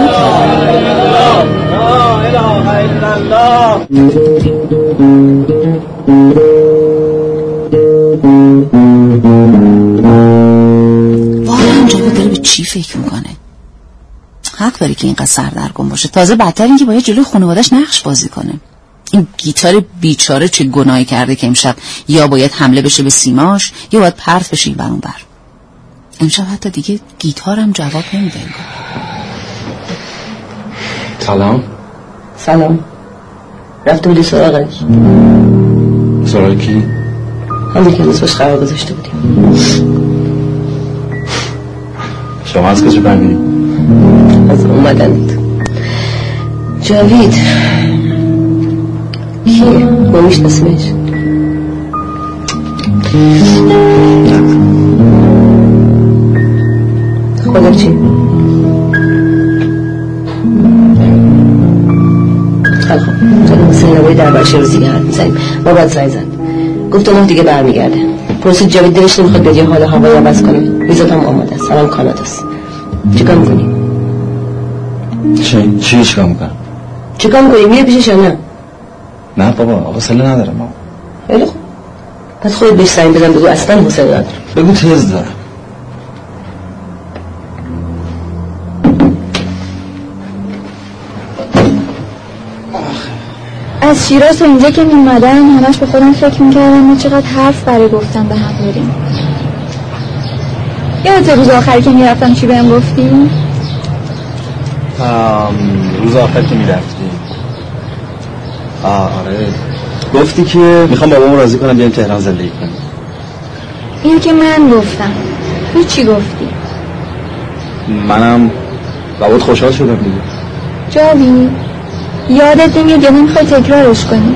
واقعا جاوید داره به چی فکر می‌کنه؟ حق داره که اینقدر سردرگم باشه. تازه بدتر اینکه باید جلوی خانوادش نقش بازی کنه. این گیتار بیچاره چه گناهی کرده که امشب یا باید حمله بشه به سیماش یا باید پرت بشه این بر اون بر امشب حتی دیگه گیتارم جواب نمیده. سلام سلام رفته بودی سراغش سراغ کی؟ همون که روز باش قرار گذاشته بودیم شما از کجا فهمیدی؟ از اومدن جاوید کیه؟ ما میشناسیمش خودت چی؟ خیلی خوب خیلی حسین نبایی در برش روزی حرف می‌زنیم. ما باید زنگ زد. گفت اون دیگه برمیگرده. پرسید جاوید دلش نمی‌خواد بدی حال هوایی عوض کنه. ویزات هم آماده است. الان کاناداست. چیکار می‌کنی؟ چی چی چیکار می‌کنم؟ چیکار می‌کنی؟ میره پیشش یا نه؟ نه بابا حوصله ندارم بابا خیلی خوب. پس خودت بهش زنگ بزن بگو اصلا حوصله ندارم. بگو تز دارم. از شیراز تا اینجا که میمدم همش به خودم فکر می‌کردم ما چقدر حرف برای گفتن به هم داریم. یادت روز آخری که می‌رفتم چی بهم گفتی؟ روز آخر که می‌رفتی آه آره. گفتی که می‌خوام بابامو راضی کنم بیایم تهران زندگی کنیم. این که من گفتم. تو چی گفتی؟ منم لابد خوشحال شدم دیگه. جاوی یادت نمیاد یا نمی‌خوای تکرارش کنی؟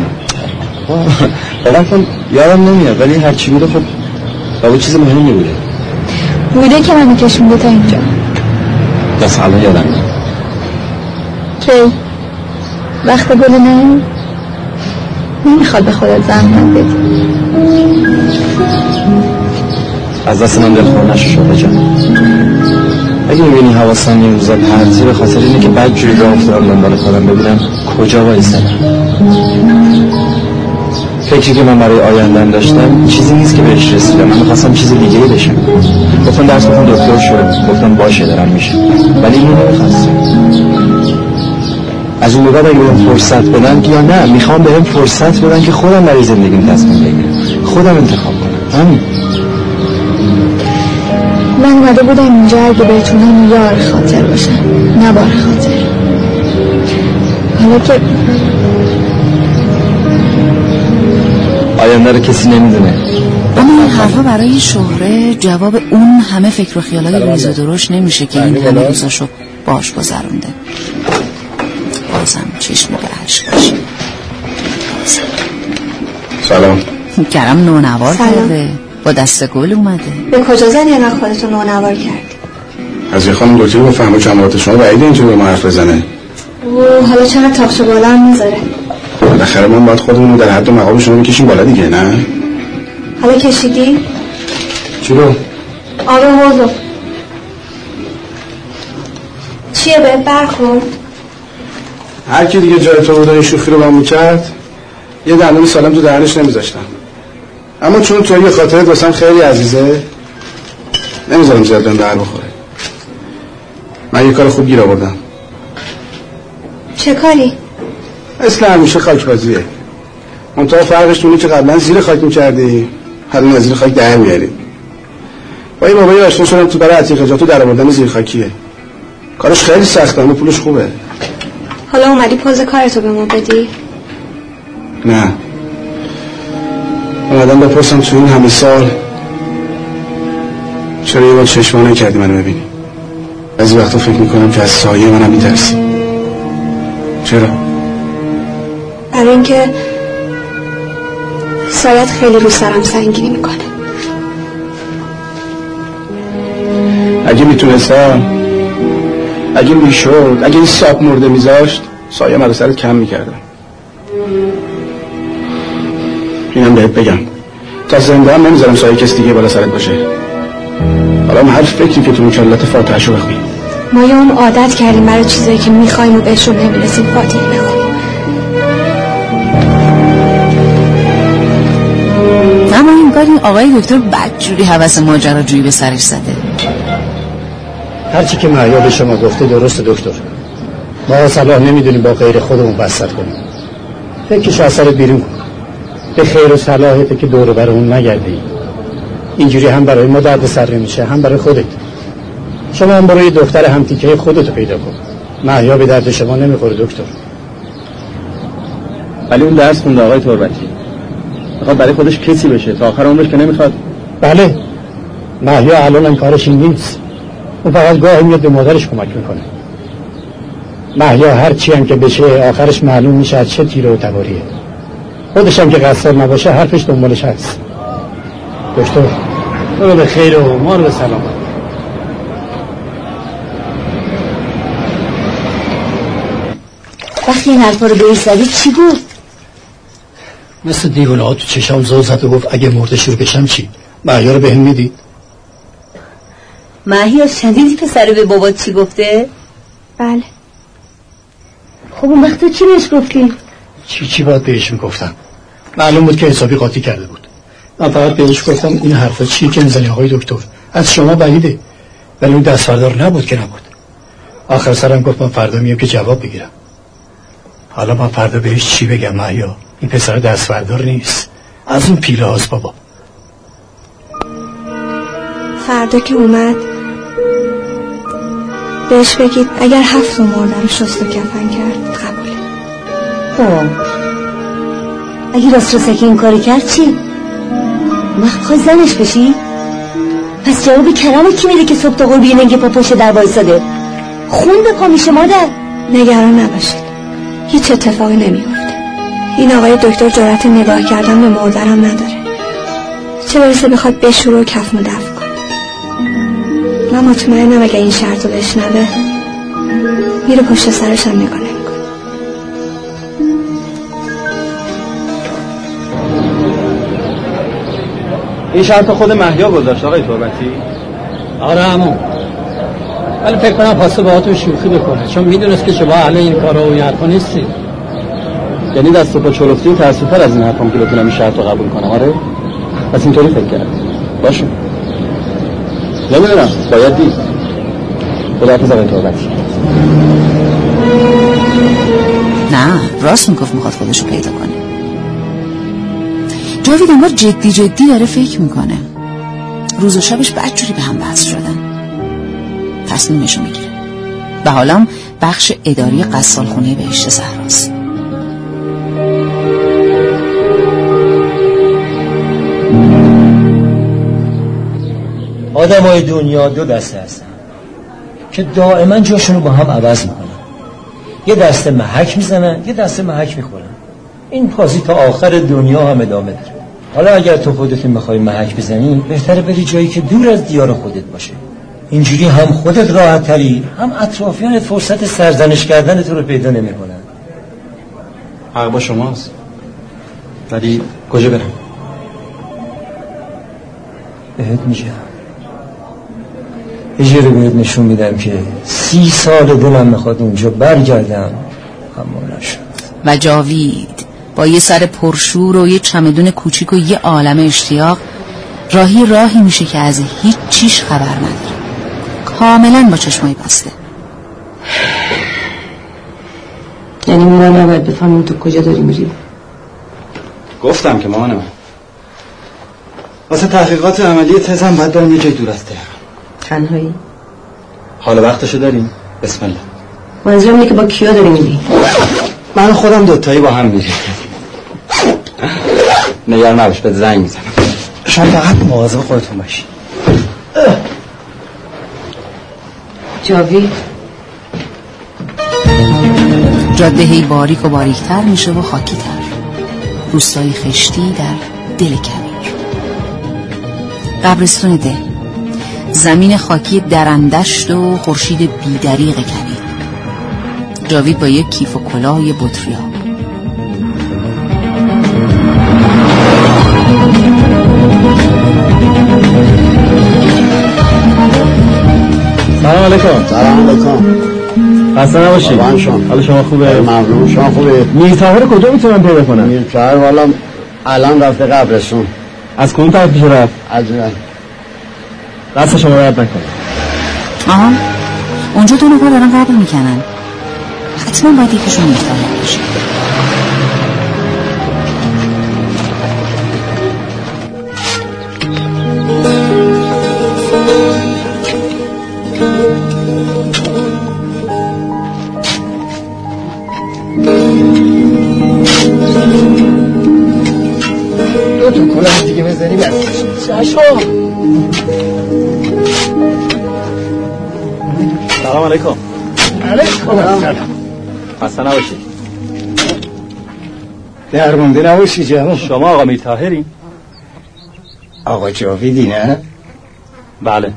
باور کن یادم نمیاد ولی هر چی بوده خب لابد چیز مهمی بوده. بوده که منو کشونده تا اینجا. دست الان یادم میاد. کی؟ وقت گل نه نمی‌خواد به خودت زحمت بدی از دست من دلخور نشو شده جان اگه می‌بینی حواسم این روزا پرتی به خاطر اینه که بعد جوری راه افتادم دنبال خودم ببینم کجا بایستم فکری که من برای آیندم داشتم چیزی نیست که بهش رسیدم. من می‌خواستم چیز دیگه بشم. گفتم درس بخون دکتر شد گفتم باشه دارم میشه ولی اینو نمی‌خواستم. از اون اگه بهم فرصت بدن یا نه می‌خوام بهم فرصت بدن که خودم برای زندگیم تصمیم بگیرم. خودم انتخاب کنم. همین. من اومده بودم اینجا اگه بتونم یار خاطر باشم. نه بار خاطر. حالا که آینده رو کسی نمی‌دونه. اما این حرفا برای شهره جواب اون همه فکر و خیالای ریز و درشت نمیشه که این همه روزاشو باش گذرونده. چشم اشک باشه. سلام. کرم نونوار. کرده. با دست گل اومده. به کجا زدی انقدر خودتو نونوار کردی؟ از یه خانم دکتری با فهم و کمالات شما بعید اینجور به ما حرف بزنه. اوه حالا چقدر تاخش بالا هم می‌ذاره؟ بالاخره ما باید خودمون رو در حد و مقام شما بکشیم بالا دیگه نه؟ حالا کشیدی؟ چی رو؟ آب حوضو چیه؟ به برخورد؟ هر کی دیگه جای تو بود این شوخی رو با من می‌کرد یه دندون سالم تو دهنش نمیذاشتم اما چون تو یه خاطرت واسم خیلی عزیزه نمی‌ذارم زیاد بهم در بخوره. من یه کار خوب گیر آوردم. چه کاری؟ مثل همیشه خاک بازیه. منتها فرقش تو که قبلا زیر خاک می‌کردی حالا زیر خاک در میاری. با این بابایی آشنا شدم تو برای عتیق جاتو در آوردن زیر خاکیه. کارش خیلی سخته اما پولش خوبه. حالا اومدی پوز کارتو به ما بدی؟ نه اومدم بپرسم تو این همه سال چرا یه بار چشمانه کردی منو ببینی بعضی وقتا فکر می‌کنم که از سایه منم میترسی چرا؟ برای اینکه سایت خیلی رو سرم سنگینی می‌کنه اگه می‌تونستم اگه می‌شد اگه این ساب مرده میذاشت سایه مرا سرت کم می‌کردم. اینم بهت بگم. تا زنده هم نمی‌ذارم سایه کسی دیگه بالا سرت باشه. حالا هم هر فکری که تو مکلت فاتحشو بخوی ما یه اون عادت کردیم برای چیزایی که می‌خوایم و بهشون نمی‌رسیم فاتحه بخونیم. اما این کار این آقای دکتر بدجوری حوث ماجراجویی به سرش زده. هرچی که معیا به شما گفته درست دکتر. ما صلاح نمی‌دونیم با غیر خودمون بسط کنیم. فکرش از سر بیرون کن. به خیر و صلاحته که دور بر اون نگردی. اینجوری هم برای ما درد سر نمیشه هم برای خودت. شما هم برای دختر همتیکه خودتو پیدا کن. محیا به درد شما نمی‌خوره دکتر. ولی اون درس خونده آقای تربتی. می‌خواد برای خودش کسی بشه. تا آخر عمرش که نمی‌خواد. بله. محیا الان هم کارش این نیست. اون فقط گاهی میاد به مادرش کمک می‌کنه. محیا هر چی هم که بشه آخرش معلوم میشه از چه تیره و تباریه. خودش هم که قصر نباشه حرفش دنبالش هست. دکتر. تو رو به خیر و ما رو به سلامت. وقتی این حرفا رو بهش زدی چی گفت مثل دیوانه ها تو چشم زو زد و گفت اگه مرده رو بشم چی؟ معیا رو بهم می‌دید؟ مهیا شنیدی پسر به بابا چی گفته؟ بله. خب اون وقت تو چی بهش گفتی چی چی باید بهش می‌گفتم؟ معلوم بود که حسابی قاطی کرده بود. من فقط بهش گفتم این حرفا چی که می‌زنی آقای دکتر؟ از شما بعیده. ولی اون دستفردار نبود که نبود. آخر سرم گفت من فردا میام که جواب بگیرم. حالا من فردا بهش چی بگم مهیا این پسر دستفردار نیست. از اون پیله هاست بابا. فردا که اومد بهش بگید اگر هفت مرده رو شست و کفن کرد قبوله خب. اگه راست راست این کاری کرد چی؟ وقت زنش بشی؟ پس جواب کرم کی میده که صبح تا قربی ننگ پا پشت در وایساده؟ خون به پا میشه مادر. نگران نباشید. هیچ اتفاقی نمیفته این آقای دکتر جرأت نگاه کردن به مردرم نداره. چه برسه بخواد بشوره و کف دفع کنه من مطمئنم اگه این شرط رو بشنوه میره پشت سرش هم نگاه نمی‌کنه. این شرط خود مهیا گذاشت آقای تربتی آره همون ولی فکر کنم پاسه باهاتون شوخی بکنه چون می‌دونست که شما اهل این کارا و این حرفا نیستی یعنی دست و پا چلفتی و ترسوتر از این حرفام که بتونم این شرط رو قبول کنم آره؟ پس اینطوری فکر کردم. باشه. نمی‌دونم باید دید. خدا حافظ آقای تربتی نه راست می‌گفت می‌خواد خودشو پیدا کنه. جاوید انگار جدی جدی داره فکر می‌کنه. روز و شبش بدجوری به هم بحث شدن. تصمیمشو می‌گیره. و حالا بخش اداری قصال خونه بهشت زهراست آدم های دنیا دو دسته هستن که دائما جاشونو با هم عوض می‌کنن. یه دسته محک می‌زنن یه دسته محک می‌خورن. این بازی تا آخر دنیا هم ادامه داره. حالا اگر تو خودت می‌خوای محک بزنی بهتره بری جایی که دور از دیار خودت باشه. اینجوری هم خودت راحت تری هم اطرافیانت فرصت سرزنش کردن تو رو پیدا نمی‌کنن. حق با شماست. ولی کجا برم؟ بهت میگم. یه رو بهت نشون میدم که سی سال دلم می‌خواد اونجا برگردم اما نشد. و جاوید با یه سر پرشور و یه چمدون کوچیک و یه عالم اشتیاق راهی راهی میشه که از هیچ چیش خبر نداره. کاملا با چشمای بسته. یعنی ما نباید بفهمیم تو کجا داری میری؟ گفتم که مامانم واسه تحقیقات عملی تزم باید برم یه جای دور از تهران. تنهایی. حال وقتشو داریم. بسم الله. منظورم اینه که با کیا داری میری من خودم دوتایی با هم میریم. نگران نباش به زنگ می‌زنم. شما فقط مواظب خودتون باشین جاوید. جاده هی باریک و باریکتر میشه و خاکیتر. روستایی خشتی در دل کبیر. قبرستون ده زمین خاکی درندشت و خورشید بیدریق کبیر جاوید با یک کیف و کلاه یه بطریاب سلام علیکم. سلام علیکم. خسته نباشید. حالا شما. خوبه؟ ممنون. شما خوبه میر طاهر کجا می‌تونم پیدا کنم؟ میر شهر والا الان رفته قبرستون از کدوم طرف پیش رفت؟ از دست شما رد نکنه. آها. اونجا دو نفر دارن قبر می‌کنن. حتما باید یکیشون می‌فهمه باشه. دو تا کلاه دیگه بزنی بس سلام علیکم. علیکم السلام. خسته نباشید. درمونده نباشی جوان. شما آقا میر طاهری آقا جاویدی نه؟ بله.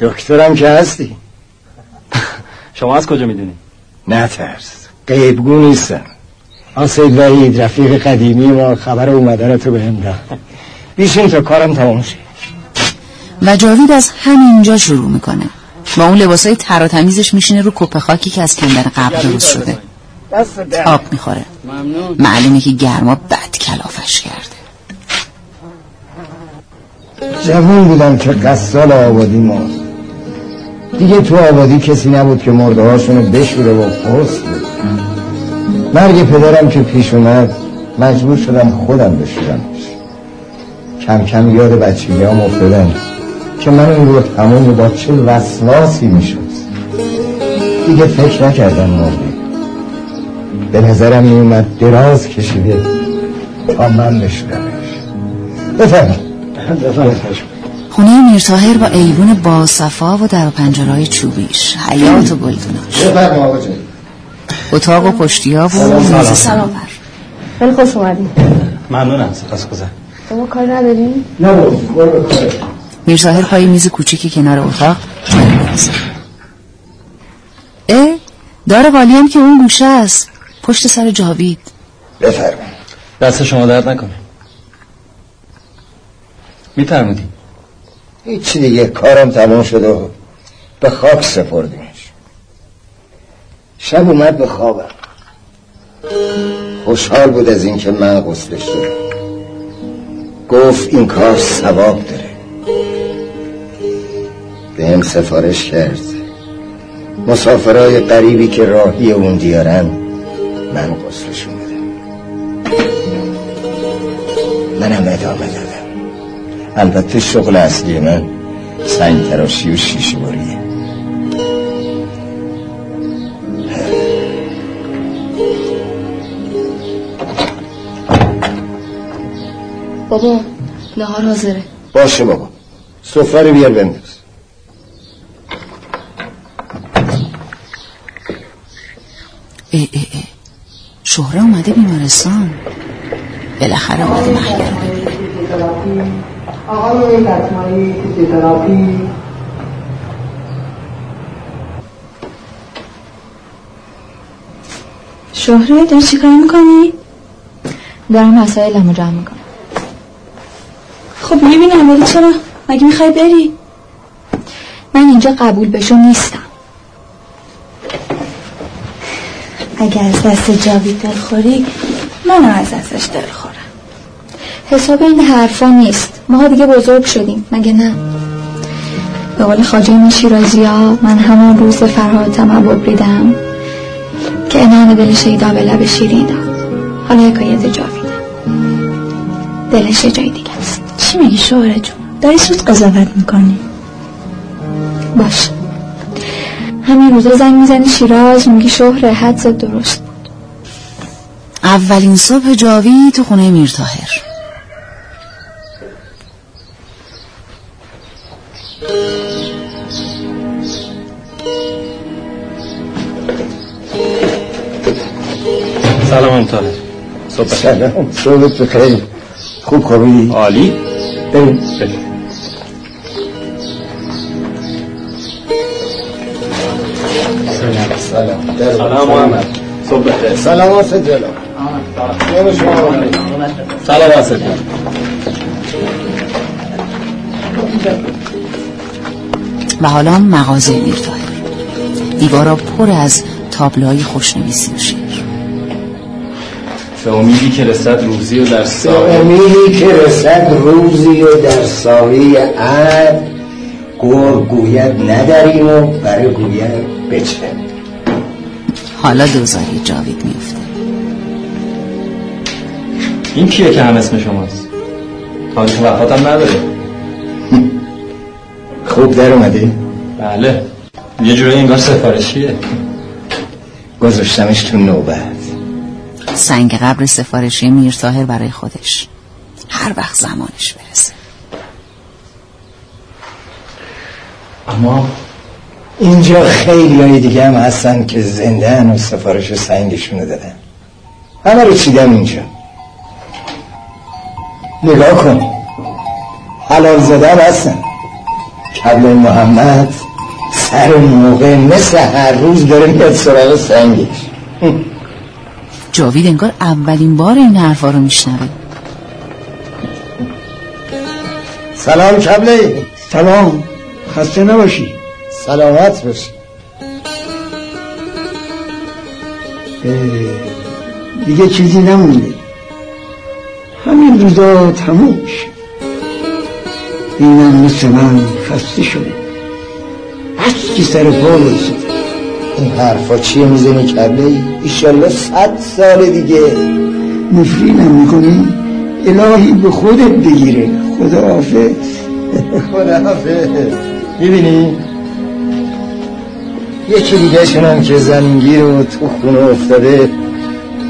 دکترم که هستی. شما از کجا می‌دونی؟ نترس قیبگو نیستم. آن سید وحید رفیق قدیمی ما خبر اومدن تو به داد. بیشین تا کارم تمام شد و جاوید از همینجا شروع می‌کنه. با اون لباسای تر و تمیزش میشینه رو کپه خاکی که از کندن قبل درست شده. آب می‌خوره. معلومه که گرما بد کلافش کرده. جوون بودم که قصال آبادی ما دیگه تو آبادی کسی نبود که مرده هاشونو بشوره و پست بود مرگ پدرم که پیش اومد مجبور شدم خودم بشورمش کم کم یاد بچگی هم افتادم که من این رو تمام با چه وسواسی می‌شد. دیگه فکر نکردم مرده به نظرم میومد دراز کشیده تا من بشورمش بفرمایید. خونه میرتاهر با ایوون باصفا و در و پنجرهای چوبیش. حیات و گلدوناش. اتاق و پشتیا و میز. سلام. خیلی خوش اومدی. ممنونم. سپاس گذار شما کار نداریم؟ نه میرزاهر پای میز کوچیکی کنار اتاق. چای. اه دار قالی هم که اون گوشه است. پشت سر جاوید. بفرما دست شما درد نکنه. میفرمودی. هیچی دیگه کارم تمام شد و به خاک سپردیمش. شب اومد به خوابم. خوشحال بود از اینکه من غسلش شدم. گفت این کار ثواب داره. به هم سفارش کرد. مسافرای قریبی که راهی اون دیارن من غسلشون بدم منم ادامه دادم. البته شغل اصلی من سنگ تراشی و شیشه بابا نهار حاضره. باشه بابا. سفره رو بیار بنداز. اه اه اه شهره اومده بیمارستان. بالاخره اومده محیا رو ببینه آقای فیزیوتراپی شهره داری چی کار می‌کنی؟ دارم مسائلمو جمع می‌کنم. خب می‌بینم ولی چرا؟ مگه می‌خوای بری؟ من اینجا قبول بشو نیستم. اگر از دست جاوید دلخوری منم از دستش دلخورم حساب این حرفا نیست. ما دیگه بزرگ شدیم مگه نه؟ به قول خاجه شیرازی ها من همان روز فرهاد تمام ببریدم که انعام دل شیدا به لب شیرین داد. حالا حکایت جاویده. دلش جای دیگه است. چی میگی شوهر جون؟ داری سود قضاوت می‌کنی. باش. همین روزا زنگ می‌زنی شیراز میگی شهر حدس درست بود. اولین صبح جاوید تو خونه میرتاهر سلام امتحانه صبح سلام. صبحت بخیر. خوب خوابیدی؟ عالی. بریم بریم سلام سلام محمد صبح بخیر سلام جلال یوم شما سلام واسد و حالا مغازه میرتاهر دیوارا پر از تابلوهای خوشنویسی شعر به امیدی که رسد روزی و در به سایه. امیدی که رسد روزی و در سایه عب گرگ گوید نداریم و بره گوید بچه. حالا دوزاری جاوید میفته این کیه که هم اسم شماست؟ تاریخ وفاتم نداره. خوب در اومده بله. یه جورایی انگار سفارشیه. گذاشتمش تو نوبت. سنگ قبر سفارشی میرتاهر برای خودش. هر وقت زمانش برسه. اما اینجا خیلی های دیگه هم هستن که زنده و سفارش سنگشونو دادن. همه رو چیدم اینجا. نگاه کن. حلال هم هستن. کبل محمد سر موقع مثل هر روز داره میاد سراغ سنگش. جاوید انگار اولین بار این حرفا رو میشنوه. سلام کبله سلام. خسته نباشی. سلامت باشی دیگه چیزی نمونده. همین روزا تموم میشه. اینم مثل من خسته شده هرچی سر پا این حرفا چیه می‌زنی کبله ای؟ ایشالله صد سال دیگه. نفرینم می‌کنی؟ الهی به خودت بگیره. خدا حافظ خدا حافظ می‌بینی؟ یکی دیگه شونم که زمینگیر و تو خونه افتاده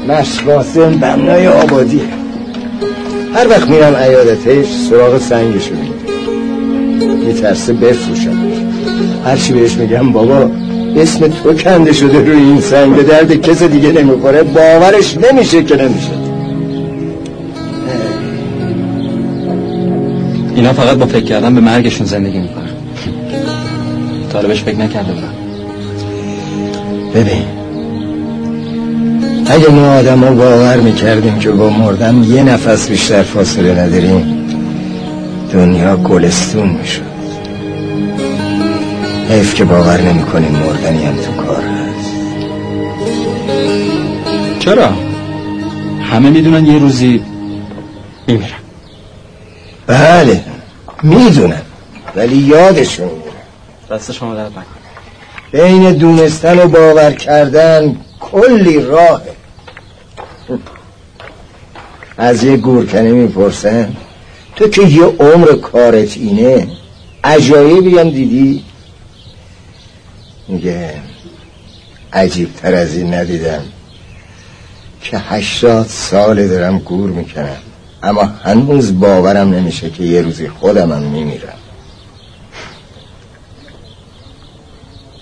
مشقاسم بنای آبادیه. هر وقت میرم عیادتش سراغ سنگشو میگه میترسه بفروشم. هرچی بهش میگم بابا اسم تو کنده شده روی این سنگ. به درد کس دیگه نمی‌خوره. باورش نمیشه که نمیشه. اینا فقط با فکر کردن به مرگشون زندگی می‌کنن. طالبش فکر نکرده بودم ببین اگه ما آدم ها باور می‌کردیم که با مردن یه نفس بیشتر فاصله نداریم دنیا گلستون می‌شد. حیف که باور نمی‌کنیم مردنی هم تو کار هست. چرا؟ همه می‌دونن یه روزی میمیرن. بله می‌دونن ولی یادشون میره. دست شما درد نکن بین دونستن و باور کردن کلی راهه. از یه گورکنه می‌پرسن تو که یه عمر کارت اینه عجایبی هم دیدی؟ میگه عجیب تر از این ندیدم که هشتاد ساله دارم گور می‌کنم. اما هنوز باورم نمیشه که یه روزی خودمم میمیرم.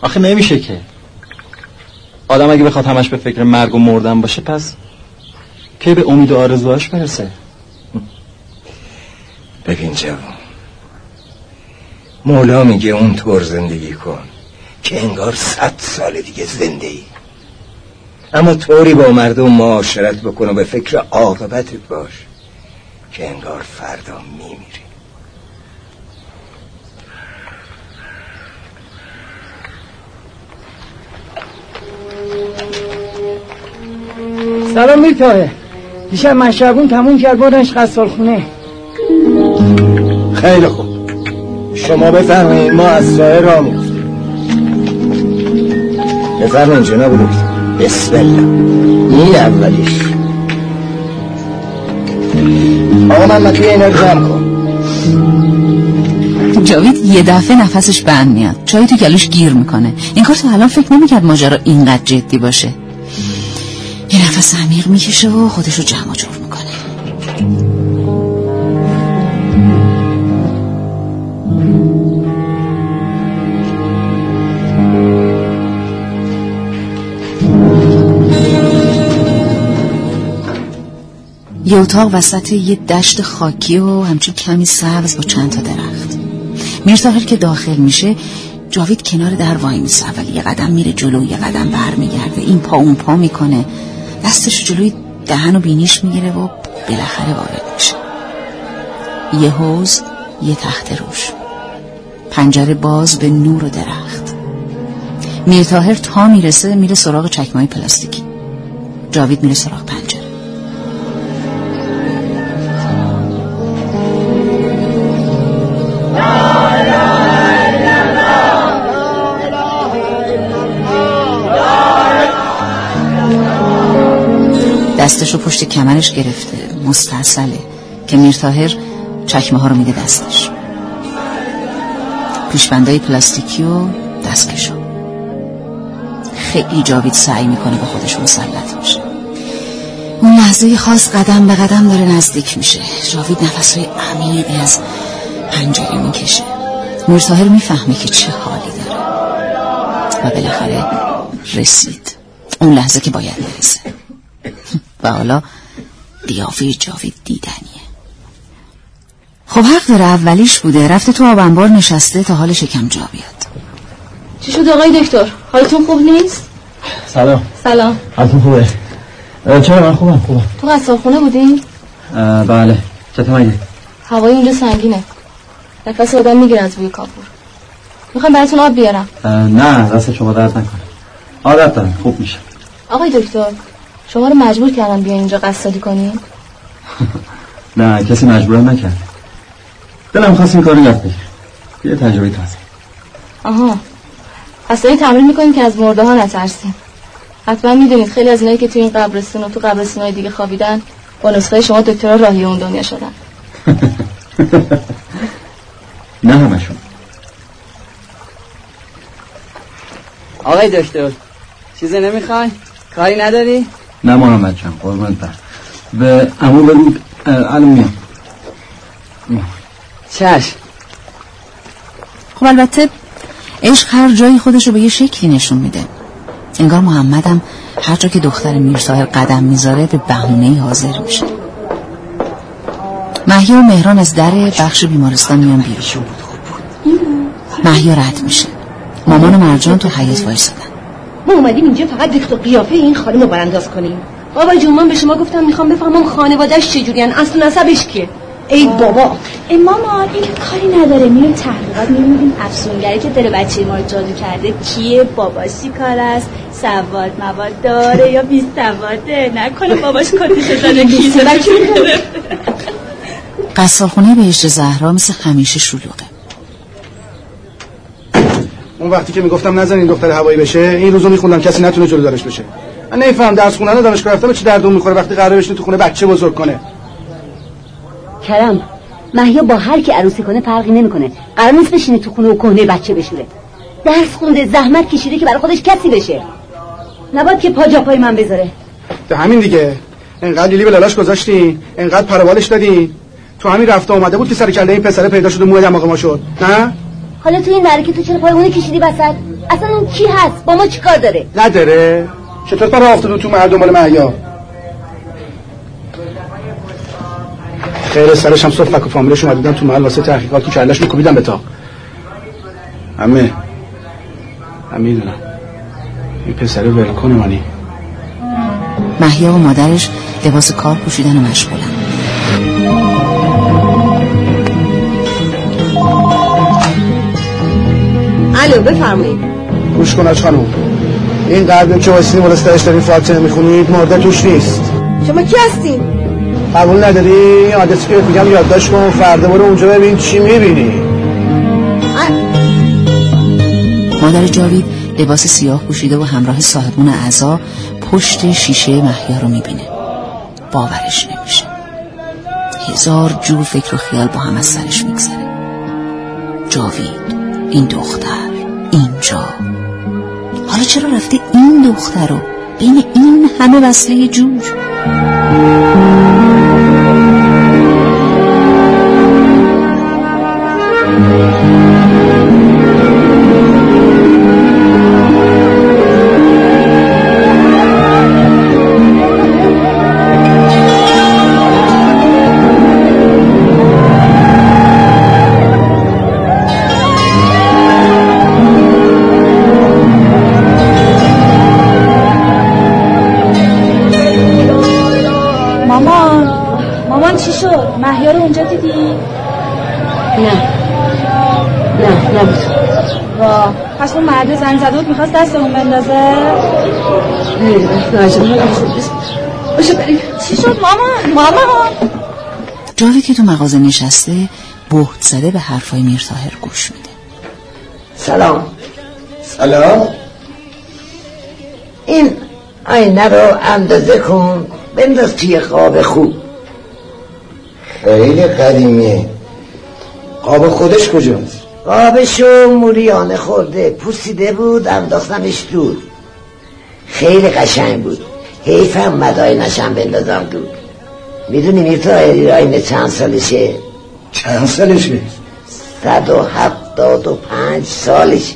آخه نمیشه که. آدم اگه بخواد همش به فکر مرگ و مردن باشه پس کی به امید و آرزوهاش برسه؟ ببین جوان مولا میگه اون طور زندگی کن. که انگار صد سال دیگه زنده ای اما طوری با مردم معاشرت بکن و به فکر عاقبتت باش که انگار فردا میمیری. سلام میتاره دیشب مشربون تموم کرد بردنش قصال خونه خیلی خوب. شما بفرمایید ما از سایه را بفرمایید جناب دکتر بسم الله. این اولیش. آقا من توی اینا جمع کن. جاوید یه دفعه نفسش بند میاد. چای تو گلوش گیر می‌کنه. این کار تو الان فکر نمی‌کرد ماجرا اینقدر جدی باشه. یه نفس عمیق می‌کشه و خودش رو جمع جور یه اتاق وسط یه دشت خاکی و همچین کمی سبز با چند تا درخت. میرتاهر که داخل میشه جاوید کنار در وای میسه. ولی یه قدم میره جلو یه قدم بر میگرده این پا اون پا می‌کنه. دستش جلوی دهن و بینیش می‌گیره و بالاخره وارد میشه. یه حوز یه تخت روش. پنجره باز به نور و درخت. میرتاهر تا می‌رسه میره سراغ چکمای پلاستیکی. جاوید میره سراغ پنجره. دستشو پشت کمرش گرفته. مستصله. که میرتاهر چکمه ها رو میده دستش. پیشبندای پلاستیکی و دستکشو. خیلی جاوید سعی می‌کنه به خودش مسلط باشه. اون لحظه خاص قدم به قدم داره نزدیک میشه. جاوید نفسهای عمیقی از پنجره می‌کشه. میرتاهر می‌فهمه که چه حالی داره. و بالاخره رسید. اون لحظه که باید برسه. و حالا قیافه جاوید دیدنیه. خب حق داره اولیش بوده. رفته تو آب انبار نشسته تا حال شکم جا بیاد. چی شد آقای دکتر؟ حالتون خوب نیست؟ سلام. سلام. حالتون خوبه؟ چرا من خوبم؟ خوبم. تو قصاب خونه بودین اه، بله. چطور مگه؟ هوای اونجا سنگینه. نفس آدم می‌گیره از بوی کافور می‌خوام براتون آب بیارم. نه دست شما درد نکنه. عادت دارم. خوب میشه. آقای دکتر شما رو مجبور کردن بیاین اینجا قصادی کنین نه کسی مجبورم نکرد. دلم خواست این کارو یاد بگیر یه تجربه تازه. آها. پس دارین تمرین می‌کنین که از مرده ها نترسین. حتما می‌دونید خیلی از اینایی که تو این قبرستون و تو قبرستون های دیگه خوابیدن با نسخه شما دکترا راهی اون دنیا شدن. نه همشون. آقای دکتر چیزی نمی‌خوای؟ کاری نداری؟ نه محمد جان قربونت برم. به عمو بگو الان میام. خب البته عشق هر جایی خودش رو به یه شکلی نشون میده. انگار محمدم هر جا که دختر میرساهر قدم می‌ذاره به بهونه حاضر میشه. محیا و مهران از در بخش بیمارستان میان بیرون. محیا رد میشه. مامان و مرجان تو حیات وایسادن ما اومدیم اینجا فقط ریخت و قیافه این خانم رو برانداز کنیم. بابا جون من به شما گفتم می‌خوام بفهمم خانوادهش چجوریان اصل نسبش کیه ای بابا. ای مامان این کاری نداره. میریم تحقیقات میریم افسونگری که داره بچه ما رو جادو کرده کیه؟ باباش کار است. سواد مواد داره یا بی سواده؟ نکنه باباش کتش داده کیسه. قصالخونه بهشت زهرا مثل همیشه شلوغه. اون وقتی که می‌گفتم نزن این دختر هوایی بشه این روزو میخوندم کسی نتونه جلو دارش بشه. من نمیفهم درس خوندن دانشگاه رفتن به چه دردون می‌خوره وقتی قراره بشینه تو خونه بچه بزرگ کنه. کرم محیا با هر کی عروسی کنه فرقی نمی‌کنه. قرار نیست بشینه تو خونه و کهنه بچه بشوره. درس خونده زحمت کشیده که برای خودش کسی بشه. نباید که پا جا پای من بذاره. ده همین دیگه. انقدر لیلی به لالاش گذاشتی انقدر پروالش دادی تو همین رفته اومده بود که سر کله این پسره پیدا شد و موی دماغ ما شد. نه؟ حالا تو این نره که تو چرا پای اون کشیدی وسط؟ اصلا اون کی هست؟ با ما چیکار داره؟ نداره. چطور پر افتاد تو مردم مال محیا خیر سرش هم صبح فک و فامیلش اومدن تو محل واسه تحقیقات که کلش میکوبیدم به تا. همه من می‌دونم. این پسره ولکن مانی. محیا و مادرش لباس کار پوشیدن و مشغولن. الو بفرمایید. گوش کن از خانم. این قلب که واسه مولستش دارین فاتحه می‌خونید مرده توش نیست. شما کی هستین؟ قبول نداری؟ این آدرسی که میگم یادداشت کن فردا برو اونجا ببین چی می‌بینی. مادر جاوید لباس سیاه پوشیده و همراه صاحبون اعضا پشت شیشه محیا رو می‌بینه. باورش نمیشه. هزار جور فکر و خیال با هم از سرش میگذره. جاوید این دختر. اینجا. حالا چرا رفته این دختر رو بین این همه وصله جور؟ مرد زنگ زده بود می‌خواست دست اون بندازه. چی شد مامان مامان جاوید که تو مغازه نشسته بهت زده به حرفای میرتاهر گوش میده. سلام. سلام. این آینه رو اندازه کن بنداز توی قاب خوب. خیلی قدیمیه. قاب خودش کجاست؟ قابشو موریانه خورده پوسیده بود انداختمش دور خیلی قشنگ بود. حیفم مدای نشم بندازم دور می‌دونی میرتاهری آینه چند سالشه؟ چند سالشه؟ صد و هفتاد و پنج سالشه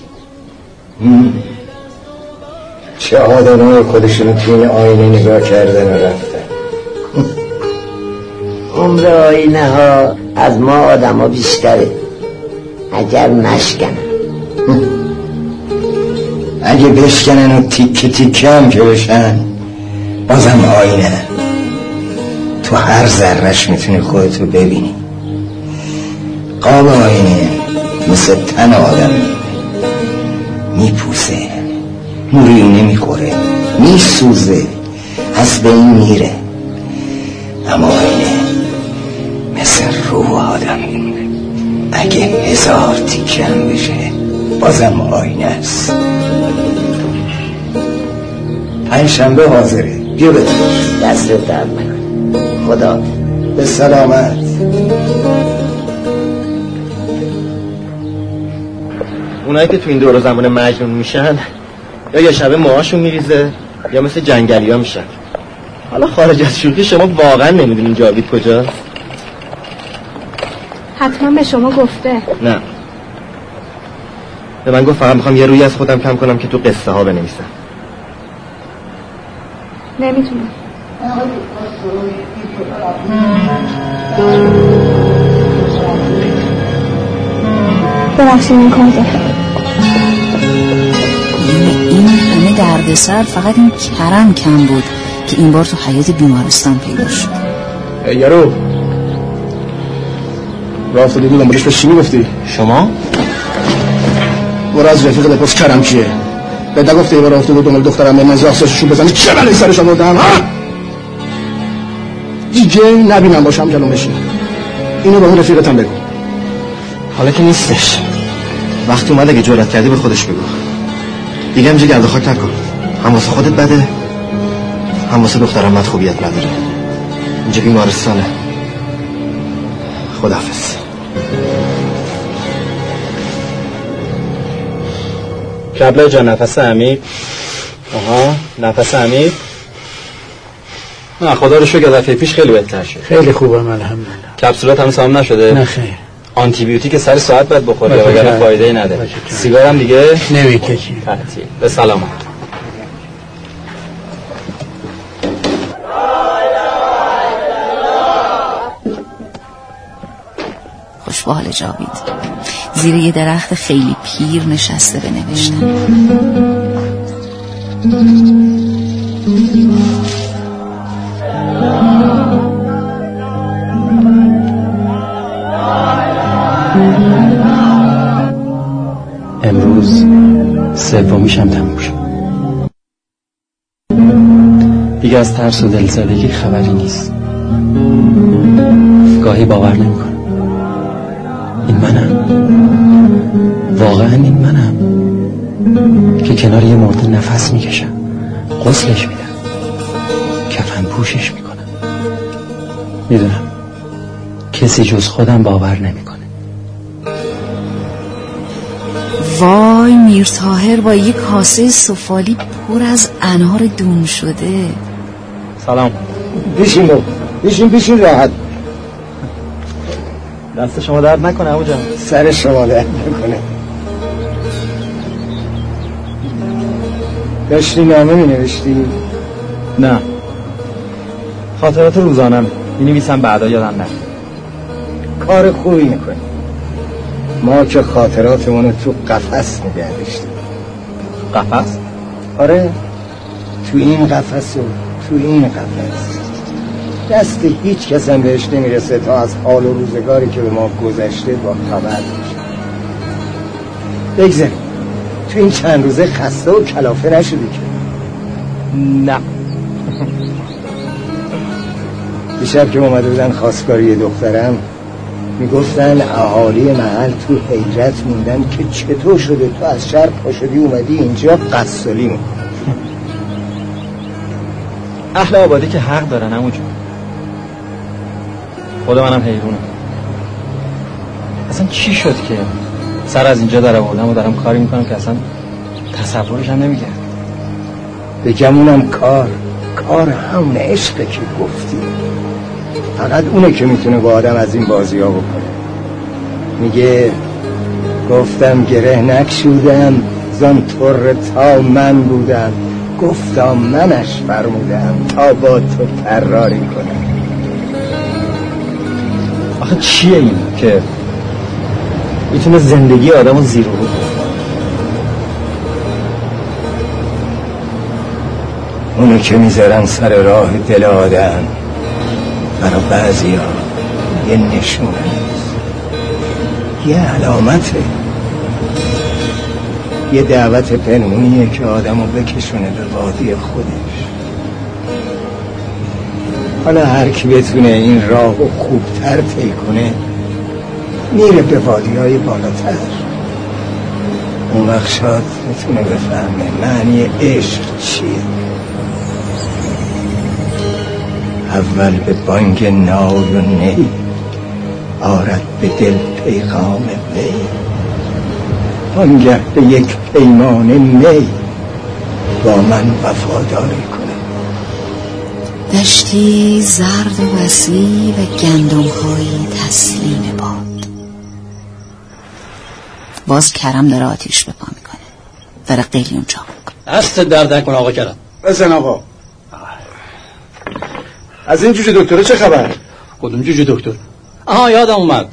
چه آدمای خودشونو توی این آینه نگاه کردن و رفتن. عمر آینه ها از ما آدم ها بیشتره. اگر نشکنن اگه بشکنن و تیکه تیکه هم که بشن بازم آینه. تو هر ذرش می‌تونی خودتو ببینی. قاب آینه مثل تن آدم میپوسه نوری نمی‌خوره میسوزه از بین میره. اما آینه مثل روح آدم. اگه هزار تیکم بشه. بازم آینه است. پنجشنبه حاضره. بیا بده. دست درد نکن خدا. به سلامت. اونایی که تو این دور زمان مجنون میشن یا یه شبه موهاشون میریزه یا مثل جنگلی ها میشن. حالا خارج از شوخی شما واقعا نمی‌دونین جاوید کجاست. حتما به شما گفته. نه. به من گفت فقط می‌خوام یه روی از خودم کم کنم که تو قصه ها بنویسم. نمی‌تونم. ببخشید این کار یعنی این همه دردسر فقط این کرم کم بود که این بار تو حیات بیمارستان پیدا شد. یارو راه افتادی بودم بودش به چی می‌گفتی؟ شما؟ برو از رفیق بپرس کرم کیه به نگفته یه بار افتاد دنبال دخترم به من زاخساششون بزنی. چه بلایی سرش آوردن ها؟ دیگه نبینم باشم جلوم بشین. اینو به اون رفیقتم بگو. حالا که نیستش. وقتی اومد اگه جرأت کردی به خودش بگو. دیگه همینجا گرد خاک نکن. هم واسه خودت بده هم واسه دخترم خوبیت نداره. اینجا بیمارستانه. خداحافظ. کبله جان نفس عمیق آها نفس عمیق نه خدا رو شکر دفعه پیش خیلی بهتر شد. خیلی خوبم الحمدلله. کپسولات هم سام نشده؟ نه خیر. آنتی بیوتیک سر ساعت باید بخوری وگرنه. فایده ای نداره کرد. سیگارم دیگه؟ نمی‌کشی. به سلامت. به جاوید. زیر یه درخت خیلی پیر نشسته بنوشتن امروز سومیشم تموم شد. دیگه از ترس و دلزدگی خبری نیست. گاهی باور نمی‌کنم. واقعا این منم که کنار یه مرده نفس می‌کشم. غسلش میدم. کفن پوشش می‌کنم. می‌دونم کسی جز خودم باور نمی‌کنه. وای میر تاهر با یه کاسه سفالی پر از انار دون شده. سلام. بیشین بابا. بیشین بیشین راحت. دست شما درد نکنه ابو جان. سر شما درد نکنه. داشتی نامه می نوشتی نه. خاطرات روزانم. می نویسم بعدا یادم نه کار خوبی می‌کنی. ما که خاطراتمون تو قفس نگه داشتیم. قفس؟ آره. تو این قفس و تو این قفس. دست هیچ کس هم بهش نمی‌رسه تا از حال و روزگاری که به ما گذشته با خبر بشه. بگذاریم. تو این چند روزه خسته و کلافه نشدی که. نه. دیشب که اومده بودن خواستگاری دخترم می‌گفتن اهالی محل تو حیرت موندن که چطور شده تو از شهر پاشدی اومدی اینجا قصالی مون اهل آبادی که حق دارن همون جون. خود منم حیرونم اصلا چی شد که؟ سر از اینجا در آوردم و دارم کاری می‌کنم که اصلا تصورش هم نمی‌کرد. بگم اونم کار کار همون عشقه که گفتی. فقط اونه که می‌تونه با آدم از این بازی ها بکنه. میگه گفتم گره نکشودم زان طور تا من بودم. گفتم منش فرمودم تا با تو تراری کنم. آخه چیه این که می‌تونه زندگی آدم رو زیر رو؟ اونو که می‌ذارن سر راه دل آدم برا بعضی ها یه نشونه یه علامته. یه دعوت پنهونیه که آدمو بکشونه به وادی خودش. حالا هر کی بتونه این راه رو خوبتر طی کنه میره به وادی های بالاتر. اون وقت شاد می‌تونه بفهمه معنی عشق چیه. اول به بانگ نای و نی آرد به دل پیغام وی. آنگه به یک پیمان می با من وفاداری کنه. دشتی زرد و وسیع و گندمهایی تسلیم باد. باز کرم داره آتیش به پا می‌کنه. داره قلیون چاق می‌کنه. دست درد نکن آقا کرم. بزن آقا. از این جوجه دکتره چه خبر؟ کدوم جوجه دکتر؟ آها یادم اومد.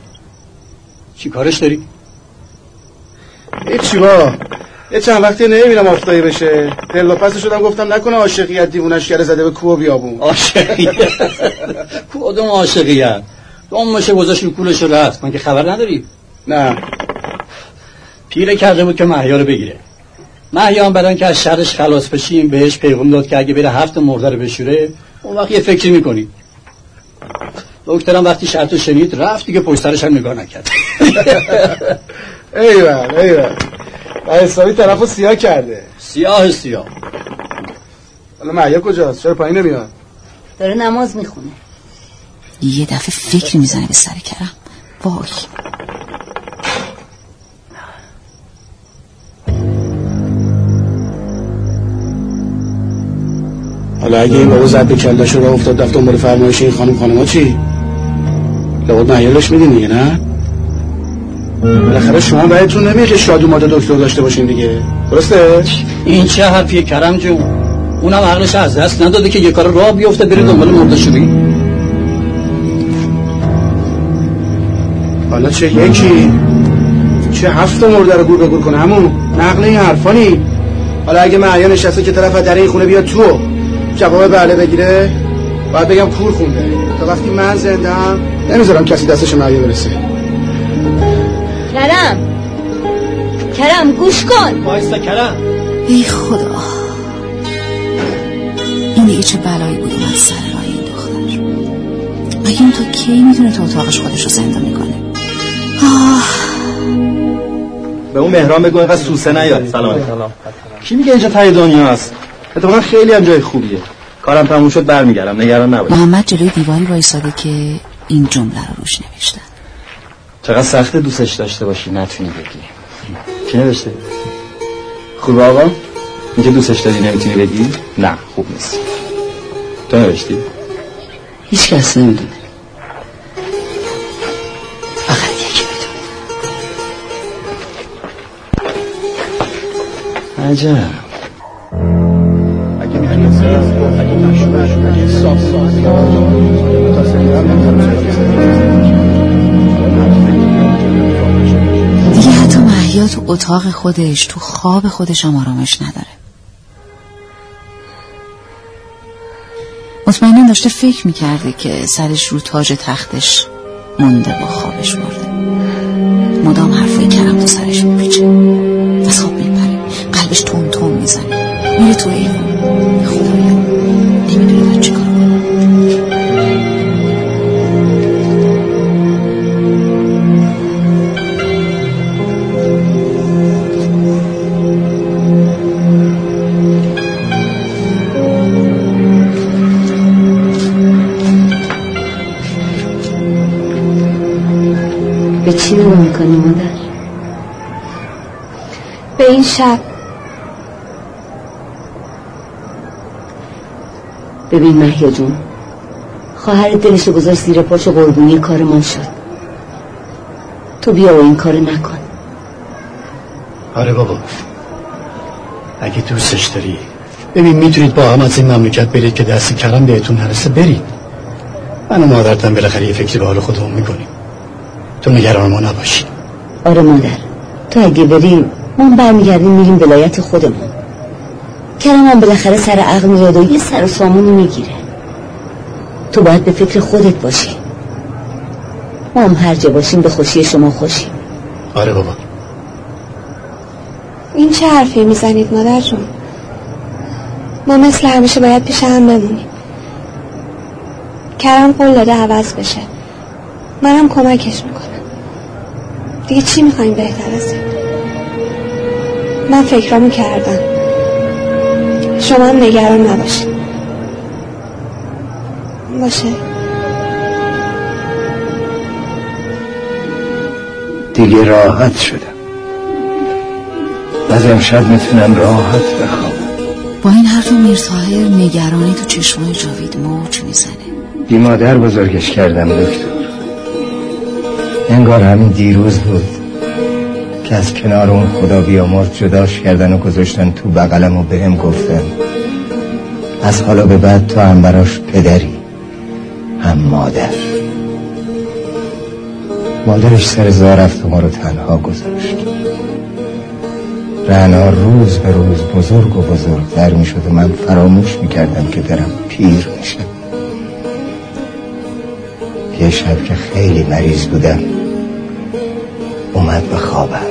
چی کارش داری؟ هیچی با یه چند وقتی نمی‌بینم آفتایی بشه. دل پس شدم گفتم نکنه عاشقیت دیوونش گره زده به کوه بیابون. عاشقیت. کدوم عاشقیت؟ دمشه گذاشت رو کولش رو رفت. من که خبر نداری؟ نه. پیره کرده بود که محیا رو بگیره. محیا هم برای که از شرش خلاص بشیم بهش پیغام داد که اگه بره هفت مرده رو بشوره اون وقت یه فکری می‌کنی. دکترم وقتی شرط شنید رفت دیگه پشت سرش هم نگاه نکرد. ایوان ایوان و حسابی طرف رو سیاه کرده. سیاه سیاه. حالا محیا کجاست؟ چرا پایین نمیاد؟ داره نماز می‌خونه. یه دفعه فکر می‌زنه به سر کرم. وای. حالا اگه این بابا زد به کلش رو افتاد رفت دنبال فرمایش این خانم خانم ها چی؟ لابد محیلش میدین دیگه نه؟ بالاخره شما بهتون نمیاد که شادو ماده دکتر داشته باشین دیگه. درسته؟ این چه حرفیه کرم جون؟ اونم عقلش از دست نداده که یه کار راه بیفته بره دنبال مرده شوری حالا چه یکی؟ چه هفت مرده رو گور به گور کنه همون؟ نقل این حرفانی حالا اگه معیا نشسته که طرف در این خونه بیاد تو. جواب بله بگیره باید بگم کور خونده. تا وقتی من زنده هم نمی‌ذارم کسی دستش معیا برسه. کرم. کرم گوش کن. وایستا کرم. ای خدا. این دیگه چه بلایی بود اومد سر راه این دختر. مگه این تا کی می‌دونه تو اتاقش خودش رو زنده می‌کنه؟ آه. به اون مهران بگو اینقدر سوسه نیاد. سلام. کی میگه اینجا تای دنیا هست؟ اتفاقا خیلی هم جای خوبیه. کارم تموم شد برمیگردم. نگران نباش محمد جلوی دیواری وایساده که این جمله رو روش نوشتن. چقدر سخت دوستش داشته باشی نتونی بگی. کی نوشته؟ خوب آقا؟ اینکه دوستش داری نمی‌تونی بگی؟ نه خوب نیست. تو نوشتی؟ هیچ کس نمی‌دونه. فقط یکی بدون. عجب. دیگه حتی محیا تو اتاق خودش تو خواب خودش هم آرامش نداره. مطمئنا داشته فکر می‌کرده که سرش رو تاج تختش مونده با خوابش برده مدام حرفای کرم تو سرش میپیچه. از خواب میپره. قلبش تون تون می‌زنه. میره تو ایوان می‌کنی مادر؟ به این شب. ببین مهیا جون خواهر دلشو گذاشت زیر پاش و قربونی کار ما شد. تو بیا و این کارو نکن. آره بابا. اگه دوستش داری. ببین می‌تونید با هم از این مملکت برید که دست کرم بهتون نرسه برید. من و مادرتم بالاخره یه فکری به حال خودمون می‌کنیم. تو نگران ما نباشی. آره مادر. تو اگه بری ما هم برمیگردیم میریم ولایت خودمون. کرم هم بالاخره سر عقل میاد و یه سر و سامونی می‌گیره. تو باید به فکر خودت باشی. ما هم هر جا باشیم به خوشی شما خوشیم. آره بابا. این چه حرفی می‌زنید مادر جون؟ ما مثل همیشه باید پیش هم بمونیم. کرم قول داده عوض بشه. منم کمکش می‌کنم. دیگه چی می‌خوایم بهتر از این؟ من فکرامو کردم. شما هم نگران نباشید. باشه. دیگه راحت شدم. از امشب می‌تونم راحت بخوابم. با این حرف میرتاهر نگرانی تو چشمای جاوید موج می‌زنه. بی مادر بزرگش کردم دکتر. انگار همین دیروز بود که از کنار اون خدا بیامرد جداش کردن و گذاشتن تو بغلم و بهم گفتن. از حالا به بعد تو هم براش پدری هم مادر. مادرش سر زار رفت و ما رو تنها گذاشت. رعنا روز به روز بزرگ و بزرگتر می شد و من فراموش می کردم که درم پیر میشم. یه شب که خیلی مریض بودم. اومد به خوابم.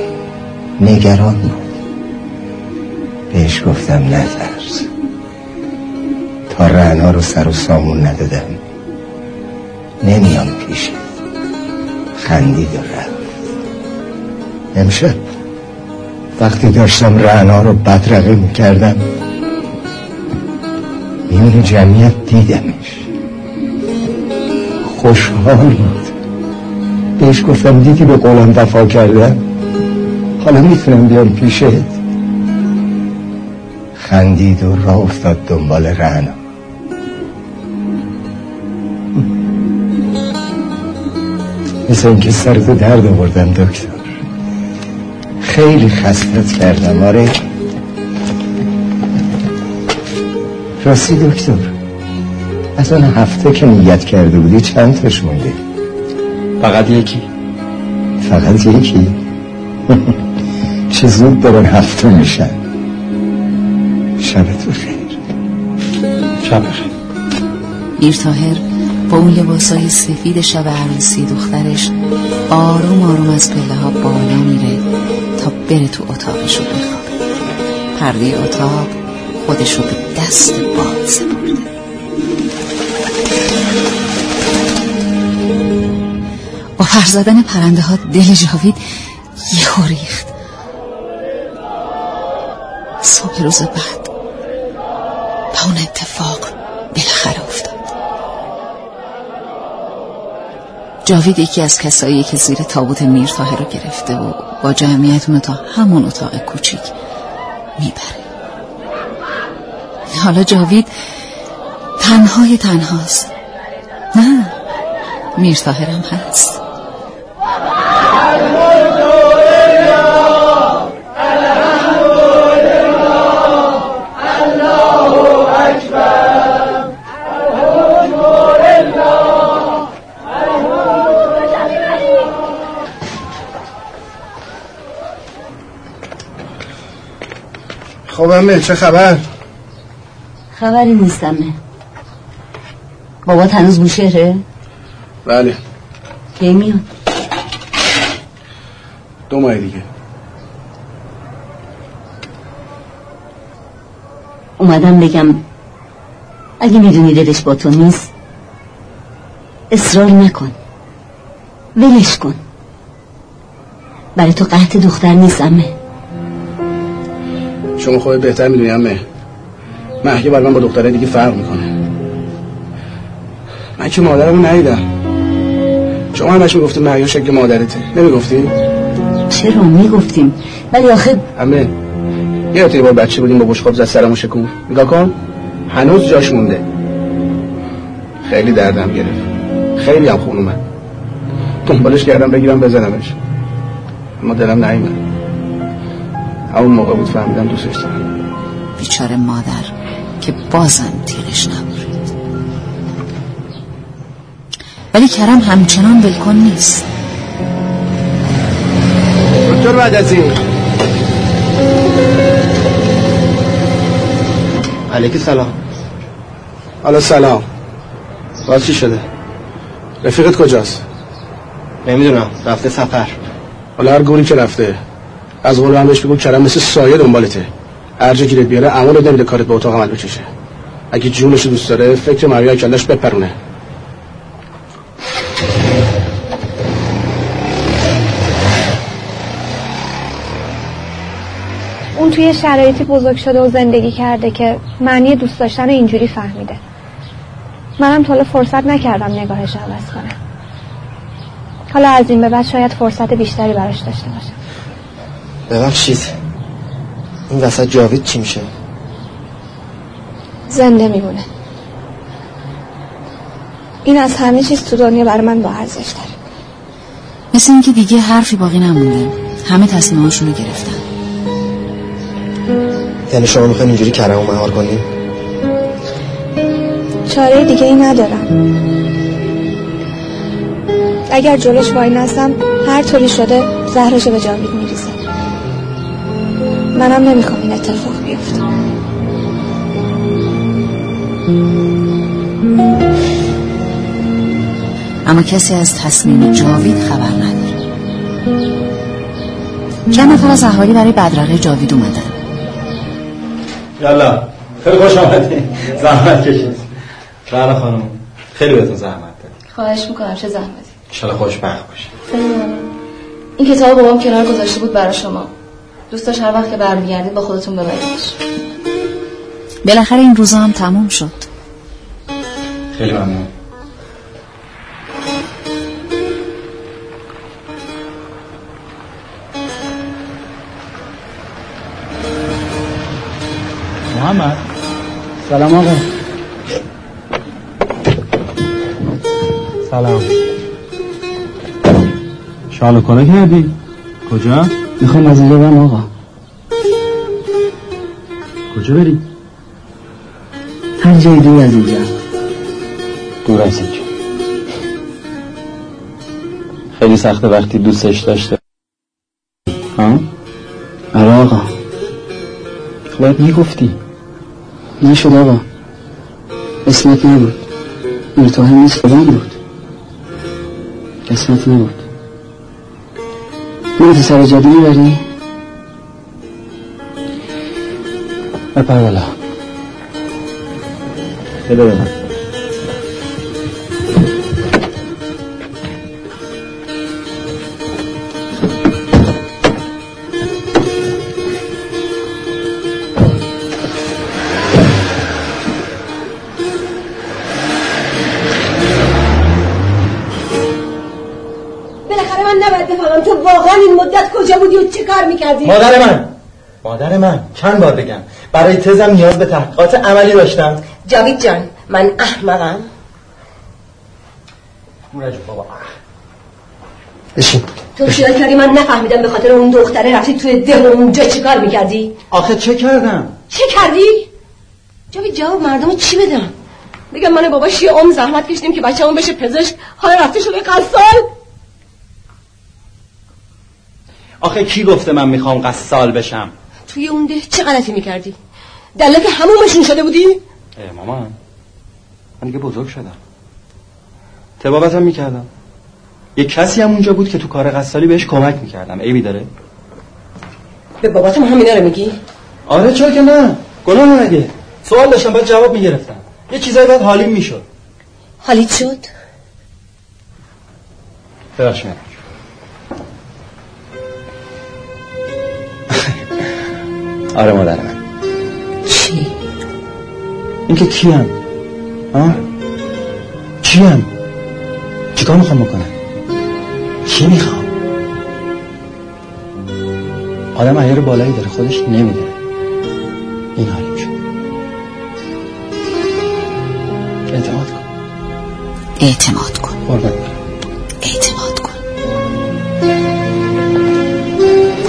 نگران بود. بهش گفتم نترس تا رعنا رو سر و سامون ندادم. نمیام پیشت خندید و رفت. امشب وقتی داشتم رعنا رو بدرقه می‌کردم میون جمعیت دیدمش. خوشحال بود بهش گفتم دیدی به قولم وفا کردم حالا می‌تونم بیام پیشت. خندید و راه افتاد دنبال رعنا. مثل اینکه سرت درد آوردم دکتر. خیلی خستت کردم آره. راستی دکتر از اون هفته که نیت کرده بودی چند تاش مونده؟ فقط یکی. فقط یکی؟ چه زود دارن هفته میشن. شب تو خیر. شب خیر میرتاهر با اون لباسای سفید شب عروسی دخترش آروم آروم از پله ها بالا میره تا بره تو اتاقشو بخوابه. پرده اتاق خودشو به دست باد پر زدن پرنده ها دل جاوید یه ریخت. صبح روز بعد و اون اتفاق بالاخره افتاد. جاوید یکی از کسایی که زیر تابوت میر رو گرفته و با جمعیت اونو تا همون اتاق کوچیک می‌بره. حالا جاوید تنهای تنهاست. نه میر هست. خب امه چه خبر؟ خبری نیستم بابا هنوز بوشهره؟ بله. کی میاد؟ دو ماه دیگه. اومدم بگم اگه می‌دونی دلش با تو نیست اصرار نکن. ولش کن. برای تو قهت دختر نیست امه شما خواهی بهتر می‌دونی امه. محیه برای من با دختره دیگه فرق می‌کنه. من که مادرمو ندیدم. شما همش می‌گفتیم محیا شکل مادرته. نمی‌گفتی؟ چرا می‌گفتیم؟ ولی آخه امه یه بار بچه بودیم با بشخاب زد سرمو شکون نگاه کن هنوز جاش مونده. خیلی دردم گرفت. خیلی هم خون اومد. دنبالش کردم بگیرم بزنمش. اما دلم نایمد اون موقع بود فهمیدم دوستش دارم. بیچاره مادر که بازم تیغش نبرید ولی کرم همچنان ولکن نیست. دکتر بعد از این. علیکی سلام. حالا سلام. باز چی شده؟ رفیقت کجاست؟ نمی‌دونم. رفته سفر. حالا هر گوری که رفته. از قول هم بهش بگو کرم مثل سایه دنبالته. هر جا گیرت بیاره امانت نمیده کارت به اتاق عمل بچشه اگه جونش دوست داره فکر مریا کلش بپرونه. اون توی شرایطی بزرگ شده و زندگی کرده که معنی دوست داشتن اینجوری فهمیده. منم تا فرصت نکردم نگاهش عوض کنم. حالا از این به بعد شاید فرصت بیشتری براش داشته باشم. ببخشید. این وسط جاوید چی میشه؟ زنده میمونه. این از همه چیز تو دنیا برای من با ارزش داره. مثل اینکه دیگه حرفی باقی نمونده. همه تصمیماشونو گرفتن. یعنی شما می‌خواین اینجوری کرم و مهار کنیم چاره دیگه ای ندارم. اگر جلوش وای نستم هر طوری شده زهرشو به جاوید میریزه منم نمی‌خوام این اتفاق بیفته. اما کسی از تصمیم جاوید خبر نداره. چند نفر از اهالی برای بدرقه جاوید اومدن؟ یالا خیلی خوش آمدی زحمت کشید. بله خانم خیلی بهتون زحمت داد خواهش می‌کنم چه زحمتی. انشالله خوشبخت باشید. این کتاب بابام کنار گذاشته بود برای شما. دوست داشت هر وقت که برمیگردید با خودتون ببریدش بالاخره این روزا هم تموم شد. خیلی ممنون. محمد. سلام آقا. سلام. شالو کنه کردی؟ کجا؟ می‌خوام از اینجا برم آقا. کجا بری؟ هر جای دور از اینجا. دور از اینجا. خیلی سخته وقتی دوستش داشته. ها؟ آره آقا. باید می‌گفتی. نشد آقا. اسمت نبود. مرتاهم نیست بود. قسمت نبود. میری سر جادی می‌بری بپر بالا. بده می‌کردی مادر من. مادر من. چند بار بگم. برای تزم نیاز به تحقیقات عملی داشتم. جاوید جان من احمقم. مورجو بابا. بشین. تو خیال کردی؟ من نفهمیدم به خاطر اون دختره رفتی توی ده و اونجا چه کار می‌کردی؟ آخه چه کردم؟ چه کردی؟ جاوید جواب مردم چی بدم؟ بگم من باباش یه عمر زحمت کشیدیم که بچه‌مون بشه پزشک حالا رفته شده قصال. آخه کی گفته من می‌خوام قصال بشم؟ توی اون ده چه غلطی می‌کردی؟ دلت همومشون شده بودی؟ ای مامان من دیگه بزرگ شدم. تبابتم می‌کردم. یه کسی هم اونجا بود که تو کار قصالی بهش کمک می‌کردم. عیبی داره؟ به باباتم همینا رو میگی؟ آره چرا که نه؟ گناه نگه سوال داشتم باید جواب می‌گرفتم. یه چیزایی باید حالیم می‌شد. حالیت شد ببخشید. آره مادر من. چی؟ این که کیم. ها؟ کیم. چیکار می‌خوام بکنم؟ چی می‌خوام؟ آدم عیار بالایی داره خودش نمی‌دونه. این حالیم شد اعتماد کن. اعتماد کن. قربان. اعتماد کن.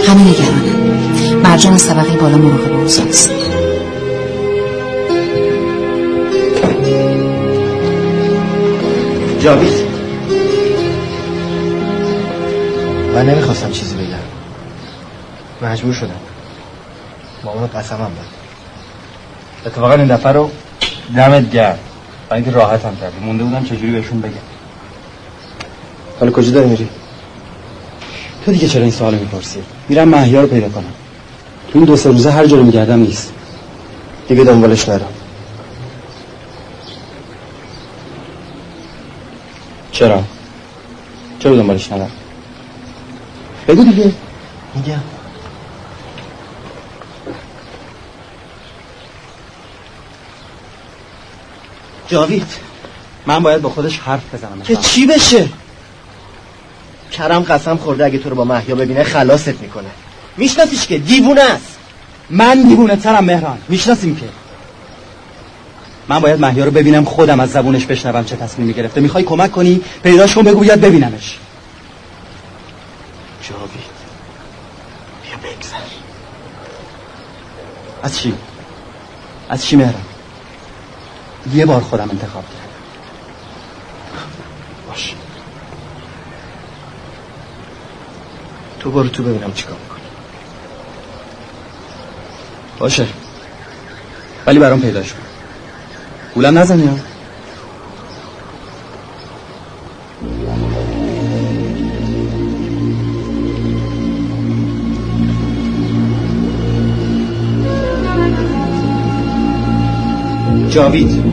همه نگرانه مرجان طبقه بالا مراقب اوزاست جاوید. من نمی‌خواستم چیزی بگم. مجبور شدم. مامان قسمم داد اتفاقا این دفعه رو دمت گرد برای اینکه راحت هم کردی. مونده بودم چجوری بهشون بگم. حالا کجا داری میری؟ تو دیگه چرا این سوالو می‌پرسی؟ میرم محیا رو پیدا کنم. تو این دو سه روزه هر جا رو میگردم نیست. دیگه دنبالش نرم. چرا؟ چرا دنبالش نرم؟ بگو دیگه. میگم. جاوید من باید با خودش حرف بزنم. که چی بشه؟ کرم قسم خورده اگه تو رو با محیا ببینه خلاصت می‌کنه. میشناسیش که دیوونه است. من دیوونه ترم مهران. می‌شناسیم که. من باید محیا رو ببینم خودم از زبونش بشنوم چه تصمیمی گرفته. می‌خوای کمک کنی؟ پیداش کن بگو بیاد ببینمش. جاوید بیا بگذر. از چی؟ از چی مهران؟ یه بار خودم انتخاب کردم. باش. تو برو تو ببینم چیکار. باشه. ولی برام پیداش کن گولم نزنی جاوید.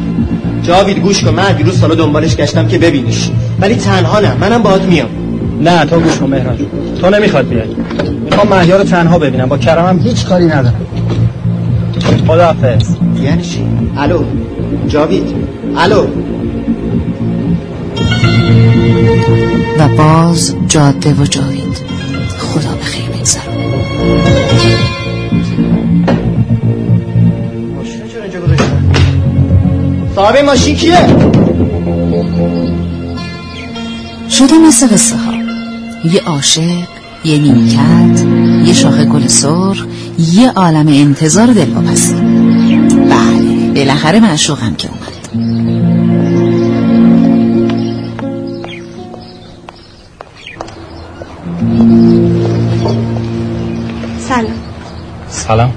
جاوید گوش کن. من دیروز سالا دنبالش گشتم که ببینیش. ولی تنها نه. منم باهات میام. نه تو گوش کن مهران. تو نمی‌خواد بیای. می‌خوام مهیا تنها ببینم. با کرمم هیچ کاری ندارم. خداحافظ. یعنی چی؟ الو؟ جاوید؟ الو؟ و باز جاده و جاوید. خدا به خیر صاحب این ماشین کیه؟ شده مثل قصه ها. یه عاشق یه نیمکت یه شاخه گل سرخ یه عالم انتظار و دلواپسی. بله. بالاخره معشوقم که اومد سلام. سلام.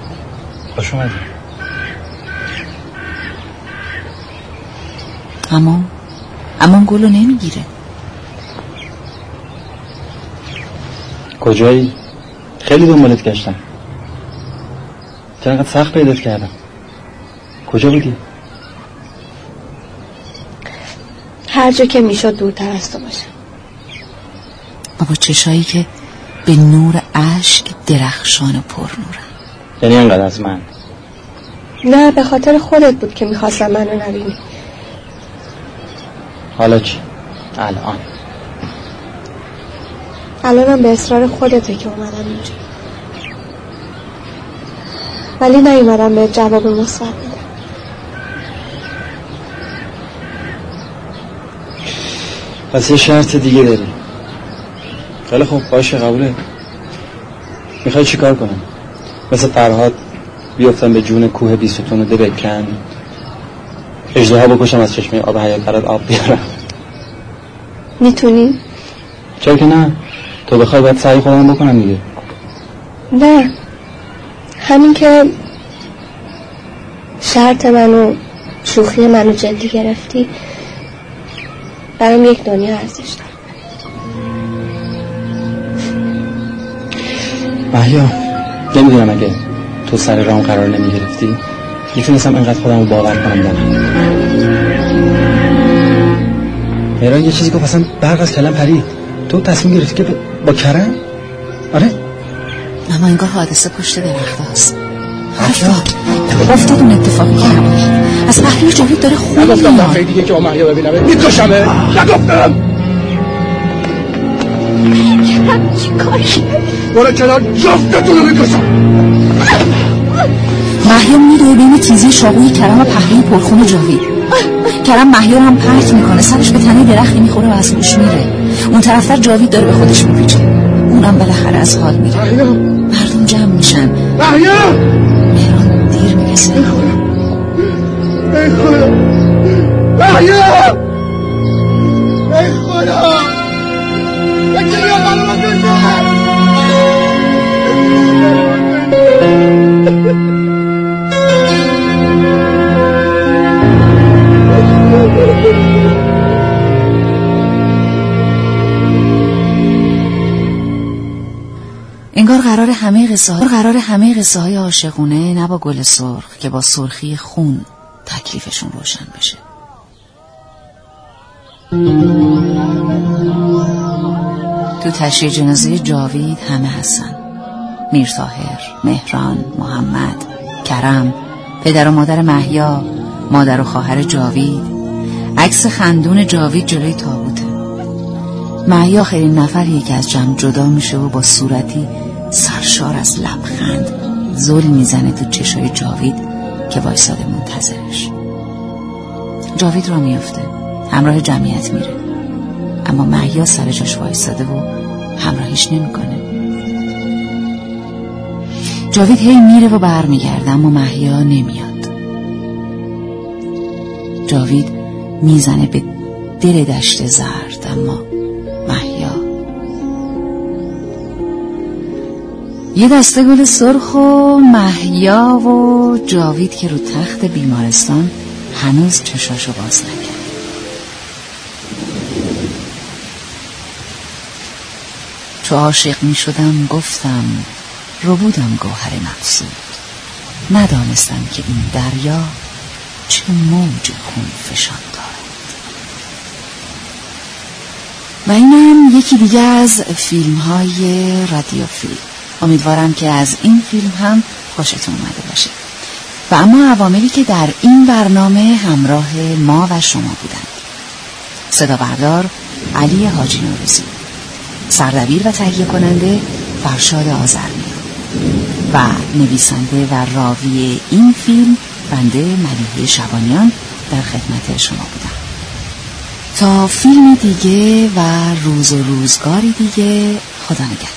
خوش اومدی. اما؟ اما گلو نمی‌گیره. کجایی؟ خیلی دنبالت گشتم. چرا سخت پیدات کردم؟ کجا بودی؟ هر جا که می‌شد دورتر از تو باشم. و با چشایی که به نور اشک درخشان و پر نورن یعنی انقدر از من؟ نه به خاطر خودت بود که می‌خواستم منو نبینی. حالا چی؟ الان. الانم به اصرار خودته که اومدم اینجا. ولی نیومدم به جواب مثبت بدم پس یه شرط دیگه داری خیلی خوب باشه قبوله. می‌خوای چی کار کنم؟ مثل فرهاد بیفتم به جون کوه بیستون و ده بکن اجده بکشم از چشمه آب حیات برات آب بیارم. می‌تونی؟ چرا که نه؟ تو بخوای باید سعی خودم بکنم دیگه. نه. همین که شرط منو شوخی منو جدی گرفتی. برام یک دنیا ارزش داره. محیا نمی‌دونم اگه تو سر رام قرار نمی گرفتی می‌تونستم انقدر خودم رو باور کنم نه مهران یه چیزی گفت اصلا برق از کلم پرید. تو تصمیم گرفتی که با کرم؟ آره. اما انگار حادثه پشت درخت هست افتاد اون اتفاقی که نبود از پهلوی جاوید داره خون نگفتم میاد دفعه دیگه که با محیا ببینم. میکشمه. نگفتم. برو کنار. جفتتون رو می‌کشم. محیا میدوه بین تیزی شاقوی کرم و پهلوی پرخون جاوید کرم محیا هم پرت می‌کنه. سرش به تنه درختی می‌خوره و از گوش میره. اون طرفتر جاوید داره به خودش میپیچه. اونم بالاخره از حال میره. مردم جمع میشن. محیا يصبحون اخويا انگار قرار همه قصه قرار همه قصه های عاشقونه نه با گل سرخ که با سرخی خون تکلیفشون روشن بشه. تو تشییع جنازه جاوید همه هستن میرتاهر، مهران، محمد، کرم، پدر و مادر محیا، مادر و خواهر جاوید. عکس خندون جاوید جلوی تابوته. محیا خیلی نفریه که از جمع جدا میشه و با صورتی سرشار از لبخند. زل می‌زنه تو چشای جاوید که وایساده منتظرش. جاوید را میافته. همراه جمعیت میره. اما محیا سر جاش وایساده و همراهیش نمی‌کنه. جاوید هی میره و برمیگرده اما محیا نمیاد. جاوید می‌زنه به دل دشت زرد اما یه دسته گل سرخ و محیا و جاوید که رو تخت بیمارستان هنوز چشاشو باز نکرد. چو عاشق می شدم گفتم رو بودم گوهر مقصود. ندانستم که این دریا چه موج خون فشان دارد. و اینم یکی دیگه از فیلم های رادیو فیلم. امیدوارم که از این فیلم هم خوشتون اومده باشه. و اما عواملی که در این برنامه همراه ما و شما بودند. صدا بردار علی حاجی نوروزی سردبیر و تهیه کننده فرشاد آزرمی و نویسنده و راوی این فیلم بنده ملیحه شبانیان در خدمت شما بودم. تا فیلم دیگه و روز و روزگاری دیگه خدا نگهدار.